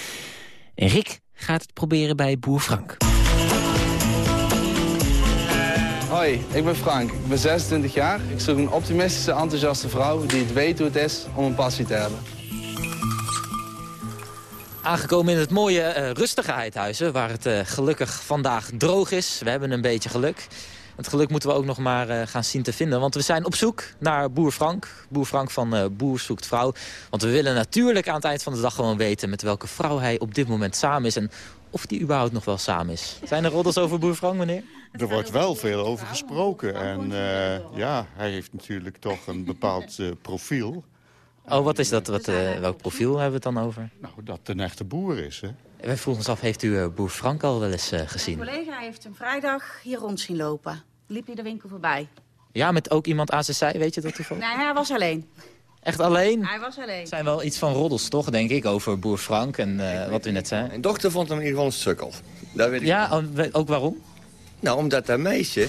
En Rick gaat het proberen bij boer Frank. Hoi, ik ben Frank. Ik ben 26 jaar. Ik zoek een optimistische, enthousiaste vrouw die het weet hoe het is om een passie te hebben. Aangekomen in het mooie eh, rustige Heidhuizen, waar het eh, gelukkig vandaag droog is. We hebben een beetje geluk. Het geluk moeten we ook nog maar eh, gaan zien te vinden. Want we zijn op zoek naar boer Frank. Boer Frank van Boer zoekt vrouw. Want we willen natuurlijk aan het eind van de dag gewoon weten... met welke vrouw hij op dit moment samen is. En of die überhaupt nog wel samen is. Zijn er roddels over boer Frank, meneer? Er wordt wel veel over gesproken. En ja, hij heeft natuurlijk toch een bepaald profiel. Oh, wat is dat? Wat, eh, welk profiel hebben we het dan over? Nou, dat het een echte boer is, hè? Wij vroegen ons af, heeft u eh, boer Frank al wel eens eh, Mijn gezien? collega heeft hem vrijdag hier rond zien lopen. Liep hij de winkel voorbij. Ja, met ook iemand aan zijn zij, weet je dat toevallig? Nee, hij was alleen. Echt alleen? Hij was alleen. Er zijn wel iets van roddels, toch, denk ik, over boer Frank en eh, wat u net zei. Mijn dochter vond hem in ieder geval een sukkel. Dat weet ik Ja, oh, ook waarom? Nou, omdat dat meisje...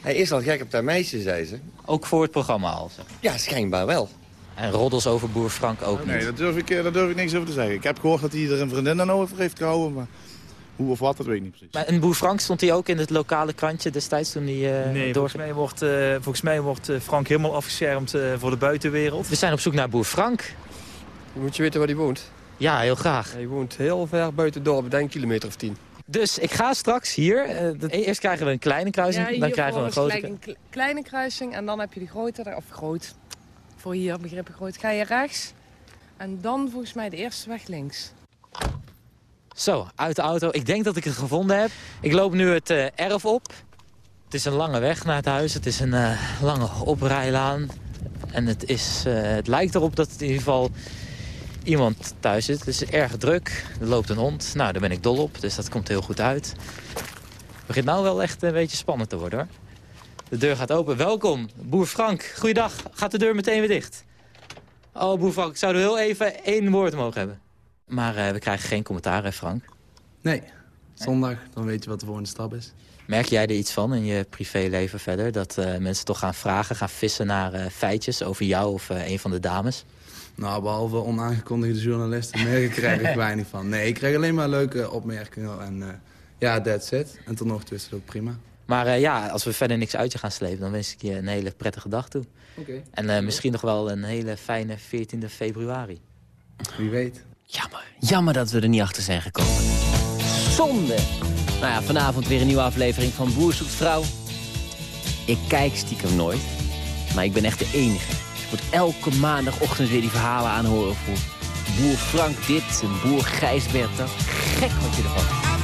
Hij is al gek op dat meisje, zei ze. Ook voor het programma al? zeg. Ja, schijnbaar wel. En roddels over boer Frank ook niet? Nee, daar durf, ik, eh, daar durf ik niks over te zeggen. Ik heb gehoord dat hij er een vriendin aan over heeft gehouden, maar hoe of wat, dat weet ik niet precies. Maar en boer Frank stond hij ook in het lokale krantje destijds toen hij eh Nee, door... volgens mij wordt, eh, volgens mij wordt Frank helemaal afgeschermd voor de buitenwereld. We zijn op zoek naar boer Frank. Moet je weten waar hij woont? Ja, heel graag. Hij woont heel ver buiten het dorp, denk een kilometer of tien. Dus ik ga straks hier... eerst krijgen we een kleine kruising, dan krijgen we een grote... een kle- kleine kruising en dan heb je de grote, daar- of groot, voor hier begrippen groot, ga je rechts. En dan volgens mij de eerste weg links. Zo, uit de auto. Ik denk dat ik het gevonden heb. Ik loop nu het eh, erf op. Het is een lange weg naar het huis. Het is een eh, lange oprijlaan. En het, is, eh, het lijkt erop dat in ieder geval iemand thuis zit. Het is erg druk. Er loopt een hond. Nou, daar ben ik dol op. Dus dat komt heel goed uit. Het begint nou wel echt een beetje spannend te worden hoor. De deur gaat open. Welkom, boer Frank. Goeiedag. Gaat de deur meteen weer dicht? Oh, boer Frank, ik zou er heel even één woord mogen hebben. Maar eh, we krijgen geen commentaar, hè Frank? Nee, zondag, dan weet je wat de volgende stap is. Merk jij er iets van in je privéleven verder? Dat eh, mensen toch gaan vragen, gaan vissen naar eh, feitjes over jou of een van de dames? Nou, behalve onaangekondigde journalisten merk ik er eigenlijk weinig van. Nee, ik krijg alleen maar leuke opmerkingen en ja, that's it. En tot nog toe is het ook prima. Maar eh, ja, als we verder niks uit je gaan slepen... dan wens ik je een hele prettige dag toe. Oké. En eh, misschien nog wel een hele fijne 14e februari. Wie weet. Jammer dat we er niet achter zijn gekomen. Zonde. Nou ja, vanavond weer een nieuwe aflevering van Boer zoekt vrouw. Ik kijk stiekem nooit, maar ik ben echt de enige. Ik moet elke maandagochtend weer die verhalen aanhoren voor boer Frank dit en boer Gijsbert dat. Gek wat je ervan.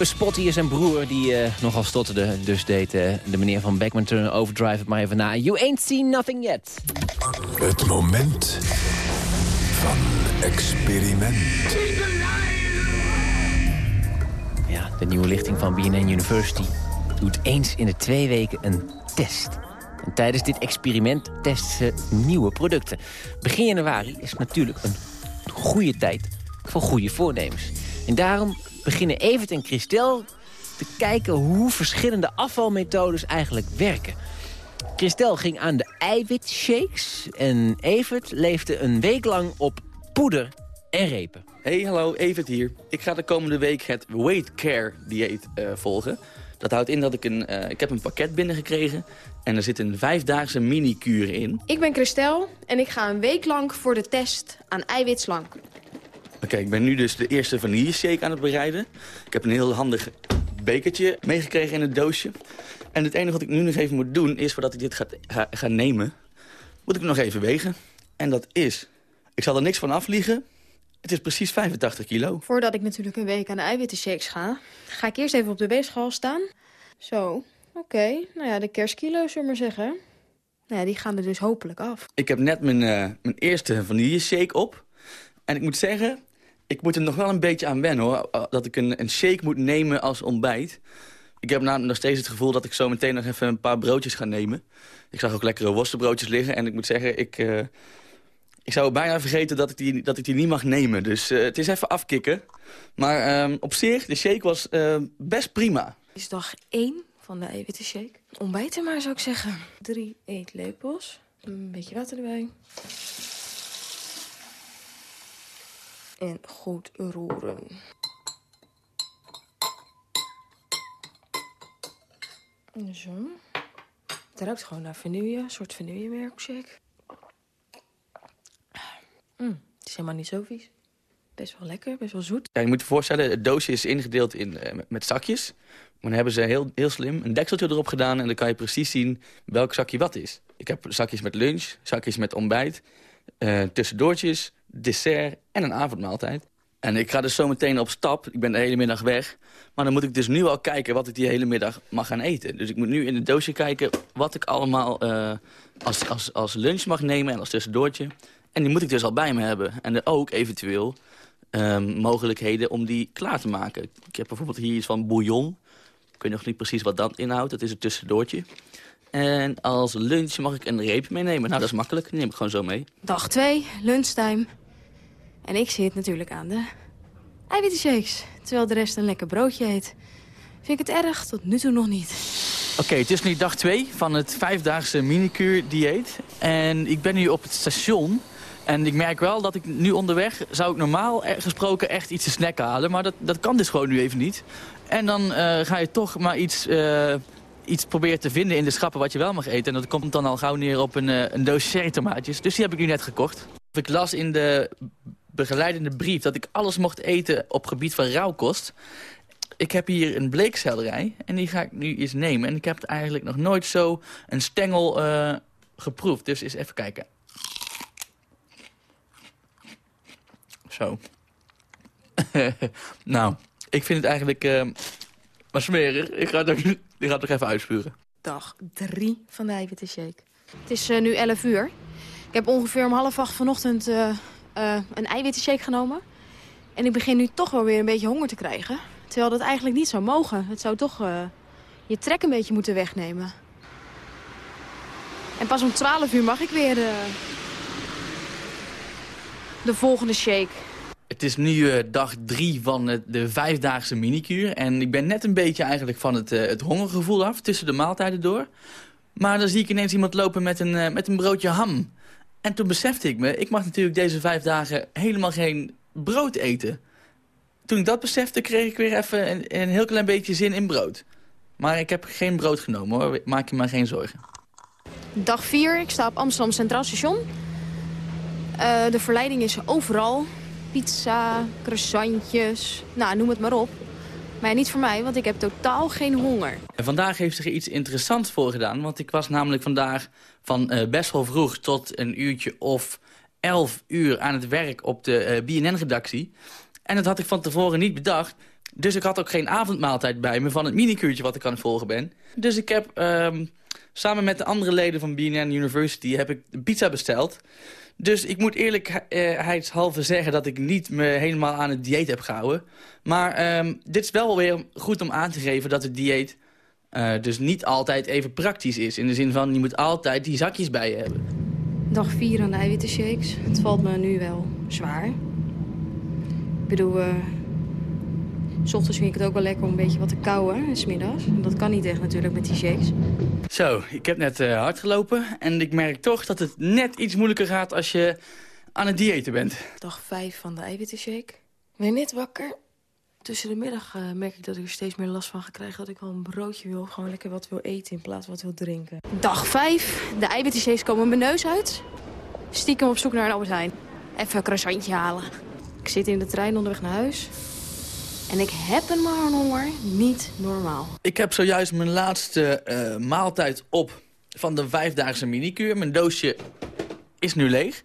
Hij bespot hier zijn broer, die eh, nogal stotterde. Dus deed eh, de meneer van Beckman Turner Overdrive het maar even na. You ain't seen nothing yet. Het moment van experiment. Ja, de nieuwe lichting van BNN University doet eens in de twee weken een test. En tijdens dit experiment testen ze nieuwe producten. Begin januari is natuurlijk een goede tijd voor goede voornemens. En daarom beginnen Evert en Christel te kijken hoe verschillende afvalmethodes eigenlijk werken. Christel ging aan de eiwitshakes en Evert leefde een week lang op poeder en repen. Hey, hallo, Evert hier. Ik ga de komende week het Weight Care dieet eh, volgen. Dat houdt in dat ik een, eh, ik heb een pakket binnengekregen en er zit een vijfdaagse mini-kuur in. Ik ben Christel en ik ga een week lang voor de test aan eiwitslank. Oké, ik ben nu dus de eerste vanilleshake aan het bereiden. Ik heb een heel handig bekertje meegekregen in het doosje. En het enige wat ik nu nog even moet doen is, voordat ik dit ga, ga, ga nemen... moet ik nog even wegen. En dat is, ik zal er niks van afliegen. Het is precies 85 kilo. Voordat ik natuurlijk een week aan de eiwittenshakes ga... ga ik eerst even op de weegschaal staan. Zo, oké. Nou ja, de kerstkilo's, zullen we maar zeggen. Nou ja, die gaan er dus hopelijk af. Ik heb net mijn, eh, mijn eerste vanilleshake op. En ik moet zeggen, ik moet er nog wel een beetje aan wennen hoor. Uh, Dat ik een, een shake moet nemen als ontbijt. Ik heb namelijk nog steeds het gevoel dat ik zo meteen nog even een paar broodjes ga nemen. Ik zag ook lekkere worstenbroodjes liggen. En ik moet zeggen, ik, eh, ik zou bijna vergeten dat ik die, dat ik die niet mag nemen. Dus eh, het is even afkicken. Maar ehm, op zich, de shake was eh, best prima. Is dag 1 van de eiwittenshake. Ontbijten maar, zou ik zeggen. Drie eetlepels. Een beetje water erbij. En goed roeren. Zo. Het ruikt gewoon naar vanille. Een soort vanille milkshake. Mm, het is helemaal niet zo vies. Best wel lekker, best wel zoet. Je moet je voorstellen, het doosje is ingedeeld in, eh, met, met zakjes. Maar dan hebben ze heel, heel slim een dekseltje erop gedaan... en dan kan je precies zien welk zakje wat is. Ik heb zakjes met lunch, zakjes met ontbijt, eh, tussendoortjes, dessert en een avondmaaltijd. En ik ga dus zo meteen op stap. Ik ben de hele middag weg. Maar dan moet ik dus nu al kijken wat ik die hele middag mag gaan eten. Dus ik moet nu in het doosje kijken wat ik allemaal eh, als, als, als lunch mag nemen en als tussendoortje. En die moet ik dus al bij me hebben. En er ook eventueel ehm, mogelijkheden om die klaar te maken. Ik heb bijvoorbeeld hier iets van bouillon. Ik weet nog niet precies wat dat inhoudt. Dat is een tussendoortje. En als lunch mag ik een reep meenemen. Nou, dat is makkelijk. Die neem ik gewoon zo mee. Dag 2, lunchtime. En ik zit natuurlijk aan de eiwittenshakes. Terwijl de rest een lekker broodje eet. Vind ik het erg? Tot nu toe nog niet. Oké, het is nu dag 2 van het vijfdaagse minicuur dieet. En ik ben nu op het station. En ik merk wel dat ik nu onderweg zou ik normaal gesproken echt iets te snacken halen. Maar dat, dat kan dus gewoon nu even niet. En dan eh, ga je toch maar iets, eh, iets proberen te vinden in de schappen wat je wel mag eten. En dat komt dan al gauw neer op een, eh, een doos cherrytomaatjes. Dus die heb ik nu net gekocht. Ik las in de begeleidende brief dat ik alles mocht eten op gebied van rauwkost. Ik heb hier een bleekselderij en die ga ik nu eens nemen. En ik heb eigenlijk nog nooit zo een stengel eh, geproefd. Dus eens even kijken. Zo. nou, ik vind het eigenlijk eh, maar smerig. Ik ga het, ook, ik ga het nog even uitspuren. Dag 3 van de eiwittenshake. Het is eh, nu 11 uur. Ik heb ongeveer om half acht vanochtend eh, een eiwittenshake genomen. En ik begin nu toch wel weer een beetje honger te krijgen. Terwijl dat eigenlijk niet zou mogen. Het zou toch eh, je trek een beetje moeten wegnemen. En pas om 12 uur mag ik weer eh, de volgende shake. Het is nu dag drie van de vijfdaagse minicuur. En ik ben net een beetje eigenlijk van het, het hongergevoel af, tussen de maaltijden door. Maar dan zie ik ineens iemand lopen met een, met een broodje ham. En toen besefte ik me, ik mag natuurlijk deze vijf dagen helemaal geen brood eten. Toen ik dat besefte, kreeg ik weer even een, een heel klein beetje zin in brood. Maar ik heb geen brood genomen hoor, maak je maar geen zorgen. Dag 4, ik sta op Amsterdam Centraal Station. Eh, de verleiding is overal. Pizza, croissantjes, nou noem het maar op. Maar niet voor mij, want ik heb totaal geen honger. En vandaag heeft zich iets interessants voorgedaan. Want ik was namelijk vandaag van eh, best wel vroeg tot een uurtje of 11 uur aan het werk op de eh, BNN-redactie. En dat had ik van tevoren niet bedacht. Dus ik had ook geen avondmaaltijd bij me van het minikuurtje wat ik aan het volgen ben. Dus ik heb ehm, samen met de andere leden van BNN University heb ik pizza besteld. Dus ik moet eerlijkheidshalve zeggen dat ik niet me helemaal aan het dieet heb gehouden. Maar ehm, dit is wel weer goed om aan te geven dat het dieet eh, dus niet altijd even praktisch is. In de zin van, je moet altijd die zakjes bij je hebben. Dag 4 aan de eiwitten shakes. Het valt me nu wel zwaar. Ik bedoel, eh s ochtends vind ik het ook wel lekker om een beetje wat te kauwen. En smiddags. Dat kan niet echt natuurlijk met die shakes. Zo, ik heb net eh, hard gelopen en ik merk toch dat het net iets moeilijker gaat als je aan het diëten bent. Dag 5 van de eiwitten shake. Ik ben net wakker. Tussen de middag eh, merk ik dat ik er steeds meer last van ga krijgen. Dat ik wel een broodje wil, gewoon lekker wat wil eten in plaats van wat wil drinken. Dag 5. De eiwitten shakes komen mijn neus uit. Stiekem op zoek naar een Albert Heijn. Even een croissantje halen. Ik zit in de trein onderweg naar huis. En ik heb een maar een honger. Niet normaal. Ik heb zojuist mijn laatste eh, maaltijd op van de vijfdaagse minikuur. Mijn doosje is nu leeg.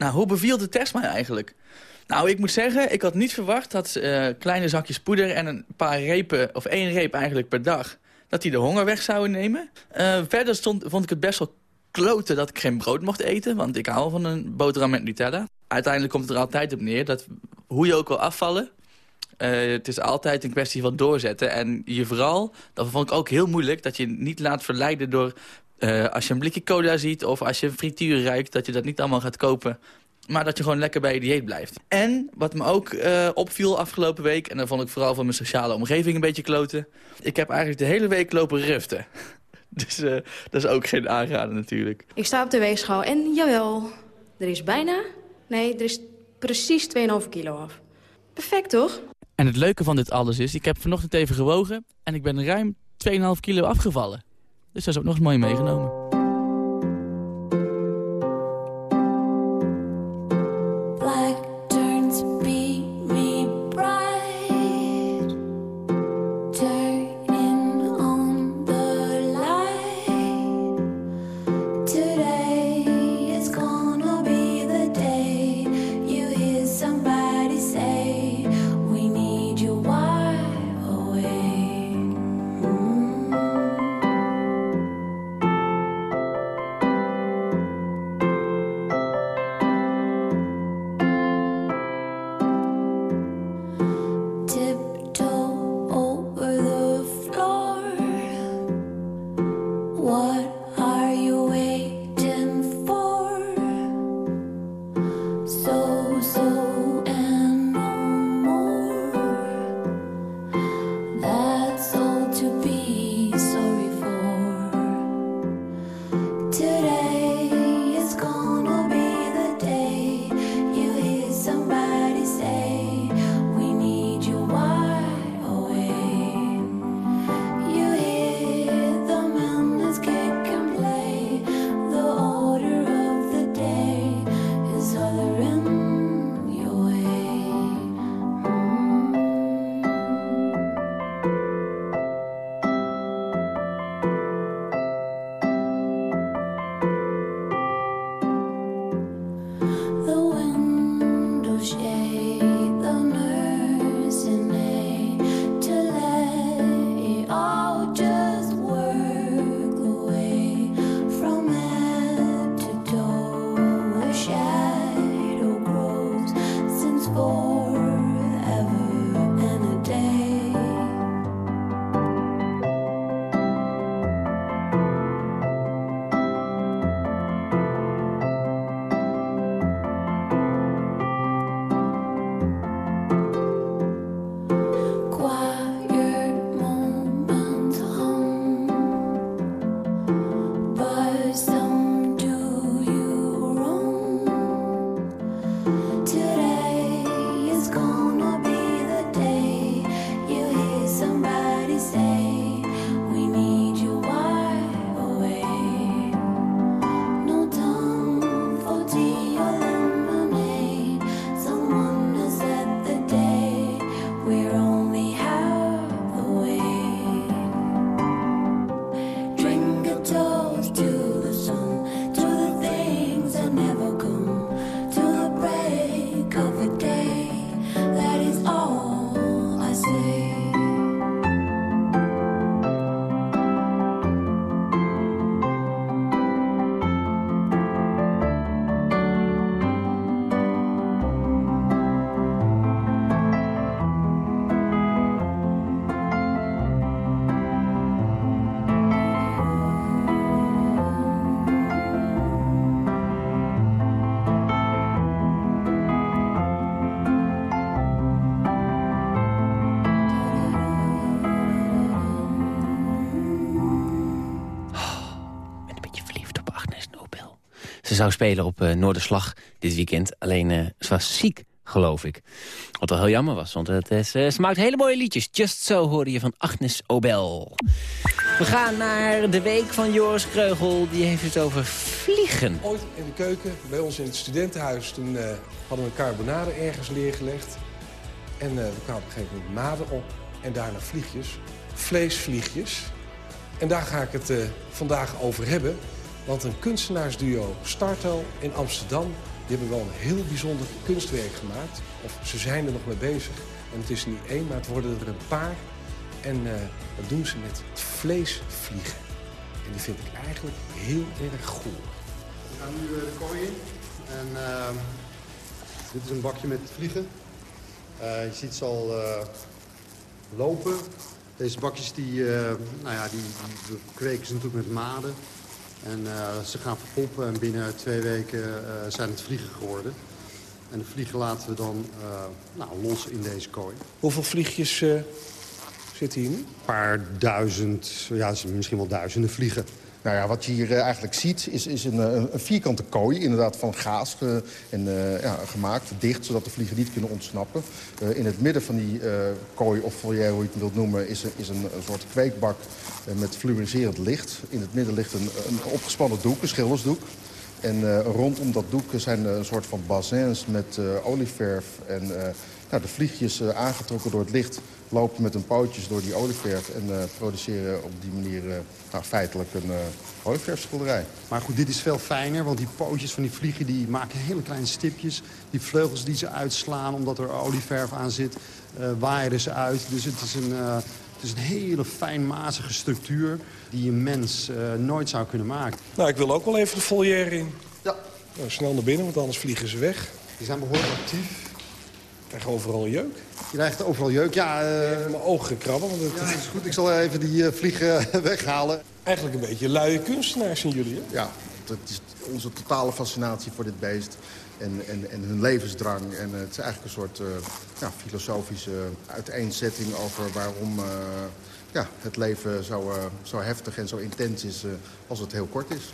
Nou, hoe beviel de test mij eigenlijk? Nou, ik moet zeggen, ik had niet verwacht dat eh, kleine zakjes poeder en een paar repen, of één reep eigenlijk per dag, dat die de honger weg zouden nemen. Eh, verder stond, vond ik het best wel kloten dat ik geen brood mocht eten, want ik hou van een boterham met Nutella. Uiteindelijk komt het er altijd op neer dat hoe je ook wil afvallen, eh, het is altijd een kwestie van doorzetten. En je vooral, dat vond ik ook heel moeilijk... dat je niet laat verleiden door... eh, als je een blikje cola ziet of als je een frituur ruikt... dat je dat niet allemaal gaat kopen. Maar dat je gewoon lekker bij je dieet blijft. En wat me ook eh, opviel afgelopen week... en dan vond ik vooral van mijn sociale omgeving een beetje kloten... ik heb eigenlijk de hele week lopen ruften. Dus eh, dat is ook geen aanrader natuurlijk. Ik sta op de weegschaal en jawel, er is bijna... Nee, er is precies 2,5 kilo af. Perfect, toch? En het leuke van dit alles is, ik heb vanochtend even gewogen... en ik ben ruim 2,5 kilo afgevallen. Dus dat is ook nog eens mooi meegenomen. Zou spelen op uh, Noorderslag dit weekend. Alleen uh, ze was ziek, geloof ik. Wat wel heel jammer was, want het is, ze maakt hele mooie liedjes. Just So hoorde je van Agnes Obel. We gaan naar de week van Joris Kreugel. Die heeft het over vliegen. Ooit in de keuken, bij ons in het studentenhuis... toen hadden we een carbonade ergens neergelegd. En we kwamen op een gegeven moment maden op. En daarna vliegjes. Vleesvliegjes. En daar ga ik het vandaag over hebben... Want een kunstenaarsduo Startel in Amsterdam... die hebben wel een heel bijzonder kunstwerk gemaakt. Of ze zijn er nog mee bezig. En het is niet één, maar het worden er een paar. En uh, dat doen ze met het vleesvliegen. En die vind ik eigenlijk heel erg goed. We gaan nu uh, de kooi in. En uh, dit is een bakje met vliegen. Uh, je ziet ze al lopen. Deze bakjes die, nou ja, die, die kweken ze natuurlijk met maden. En uh, ze gaan verpoppen en binnen twee weken uh, zijn het vliegen geworden. En de vliegen laten we dan uh, nou, los in deze kooi. Hoeveel vliegjes zitten hier nu? Een paar duizend, ja, misschien wel duizenden vliegen. Nou ja, wat je hier uh, eigenlijk ziet is, is een, een, vierkante kooi, inderdaad van gaas uh, en, ja, gemaakt, dicht, zodat de vliegen niet kunnen ontsnappen. in het midden van die kooi, of foyer, hoe je het wilt noemen, is, is een, soort kweekbak met fluoriserend licht. In het midden ligt een, een opgespannen doek, een schildersdoek. En rondom dat doek zijn een soort van bassins met olieverf en nou, de vliegjes aangetrokken door het licht lopen met hun pootjes door die olieverf... en uh, produceren op die manier uh, nou, feitelijk een uh, olieverfschilderij. Maar goed, dit is veel fijner, want die pootjes van die vliegen... die maken hele kleine stipjes. Die vleugels die ze uitslaan omdat er olieverf aan zit, waaien ze uit. Dus het is een, het is een hele fijnmazige structuur... die een mens nooit zou kunnen maken. Nou, ik wil ook wel even de foyer in. Ja. Nou, snel naar binnen, want anders vliegen ze weg. Die zijn behoorlijk actief. Ik krijg overal jeuk. Je krijgt overal jeuk, ja. Uh... mijn ogen krabben. Want het... Ja, is goed. Ik zal even die uh, vliegen weghalen. Eigenlijk een beetje luie kunstenaars zijn jullie, hè? Ja, dat is onze totale fascinatie voor dit beest. En, en, en hun levensdrang. En het is eigenlijk een soort uh, ja, filosofische uiteenzetting over waarom ja, het leven zo, zo heftig en zo intens is als het heel kort is.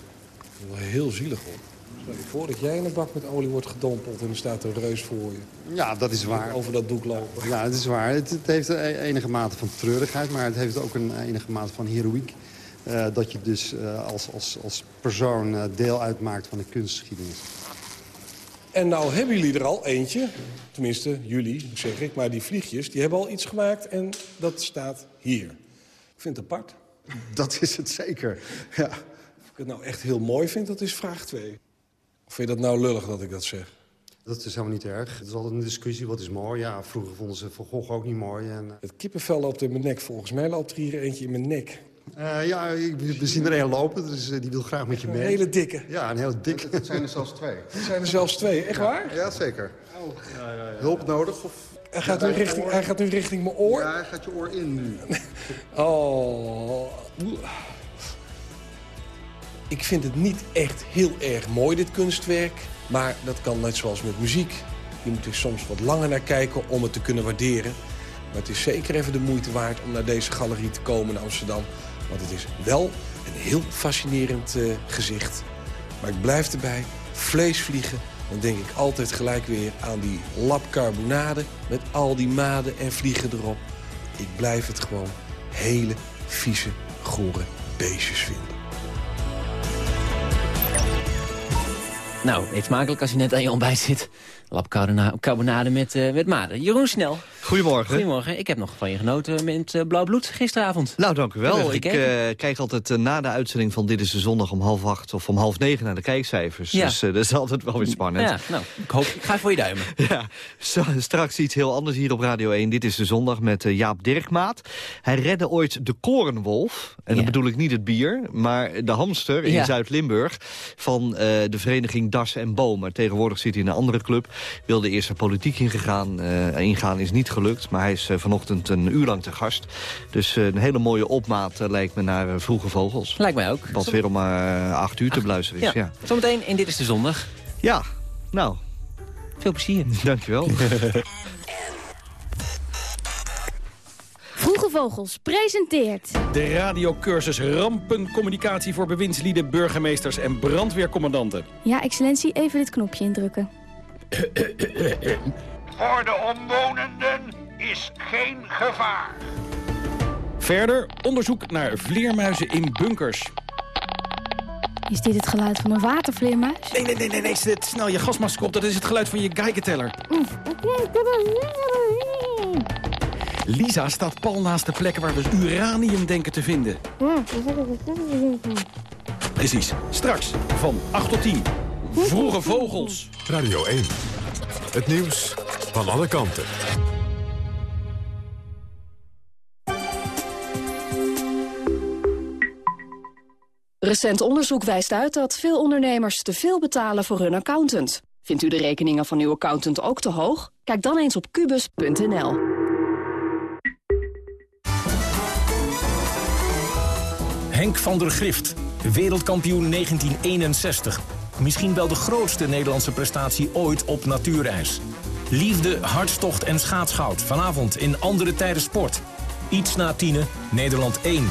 Heel zielig hoor. Stel je voor dat jij in een bak met olie wordt gedompeld en er staat een reus voor je. Ja, dat is waar. Over dat doek lopen. Ja, het is waar. Het, het heeft een enige mate van treurigheid, maar het heeft ook een enige mate van heroïek. Uh, dat je dus uh, als, als, als persoon uh, deel uitmaakt van de kunstgeschiedenis. En nou hebben jullie er al eentje, tenminste jullie zeg ik, maar die vliegjes, die hebben al iets gemaakt en dat staat hier. Ik vind het apart. Dat is het zeker, ja. Of ik het nou echt heel mooi vind, dat is vraag 2. Of vind je dat nou lullig dat ik dat zeg? Dat is helemaal niet erg. Het is altijd een discussie, wat is mooi? Ja, vroeger vonden ze Van Gogh ook niet mooi. En... Het kippenvel loopt in mijn nek. Volgens mij loopt er hier eentje in mijn nek. Uh, ja, we zien er een lopen, dus die wil graag met je mee. Een hele dikke. Ja, een hele dikke. Het zijn er zelfs twee. Er zijn er zelfs twee, echt waar? Ja, zeker. Oh. Ja, ja, ja. Hulp nodig? Of... Hij, gaat nu richting, hij gaat nu richting mijn oor? Ja, hij gaat je oor in nu. oh... Ik vind het niet echt heel erg mooi, dit kunstwerk. Maar dat kan net zoals met muziek. Je moet er soms wat langer naar kijken om het te kunnen waarderen. Maar het is zeker even de moeite waard om naar deze galerie te komen in Amsterdam. Want het is wel een heel fascinerend uh, gezicht. Maar ik blijf erbij. Vleesvliegen. Dan denk ik altijd gelijk weer aan die lap carbonade... met al die maden en vliegen erop. Ik blijf het gewoon hele vieze, gore beestjes vinden. Nou, eet smakelijk als je net aan je ontbijt zit. Lap carbonade met, uh, met maden. Jeroen Snel. Goedemorgen. Goedemorgen. Ik heb nog van je genoten met uh, Blauw Bloed gisteravond. Nou, dank u wel. Ik uh, kijk altijd na de uitzending van Dit is de Zondag om half acht of om half negen naar de kijkcijfers. Ja. Dus dat is altijd wel weer spannend. Ja, nou, ik, hoop, ik ga voor je duimen. ja, straks iets heel anders hier op Radio 1. Dit is de Zondag met Jaap Dirkmaat. Hij redde ooit de korenwolf. En ja. dan bedoel ik niet het bier, maar de hamster in Ja. Zuid-Limburg. Van de vereniging Das en Bomen. Tegenwoordig zit hij in een andere club. Wilde eerst de politiek ingegaan, uh, ingaan, is niet gelukt. Maar hij is uh, vanochtend een uur lang te gast. Dus uh, een hele mooie opmaat lijkt me naar Vroege Vogels. Lijkt mij ook. Wat weer om acht uur te beluisteren is. Ja. Ja. Zometeen in Dit is de Zondag. Ja, nou. Veel plezier. Dankjewel. Vroege Vogels presenteert... De radiocursus Rampencommunicatie voor bewindslieden, burgemeesters en brandweercommandanten. Ja, excellentie, even dit knopje indrukken. Voor de omwonenden is geen gevaar. Verder onderzoek naar vleermuizen in bunkers. Is dit het geluid van een watervleermuis? Nee, nee, nee, nee, nee, zet snel je gasmasker op. Dat is het geluid van je geigenteller. Lisa staat pal naast de plekken waar we uranium denken te vinden. Precies. Straks van 8 tot 10. Vroege vogels. Radio 1. Het nieuws van alle kanten. Recent onderzoek wijst uit dat veel ondernemers te veel betalen voor hun accountant. Vindt u de rekeningen van uw accountant ook te hoog? Kijk dan eens op kubus.nl. Henk van der Grift, wereldkampioen 1961. Misschien wel de grootste Nederlandse prestatie ooit op natuurreis. Liefde, hartstocht en schaatsgoud. Vanavond in Andere Tijden Sport. Iets na tienen, Nederland 1.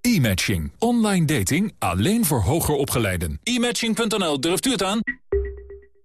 E-matching. Online dating alleen voor hoger opgeleiden. E-matching.nl, durft u het aan?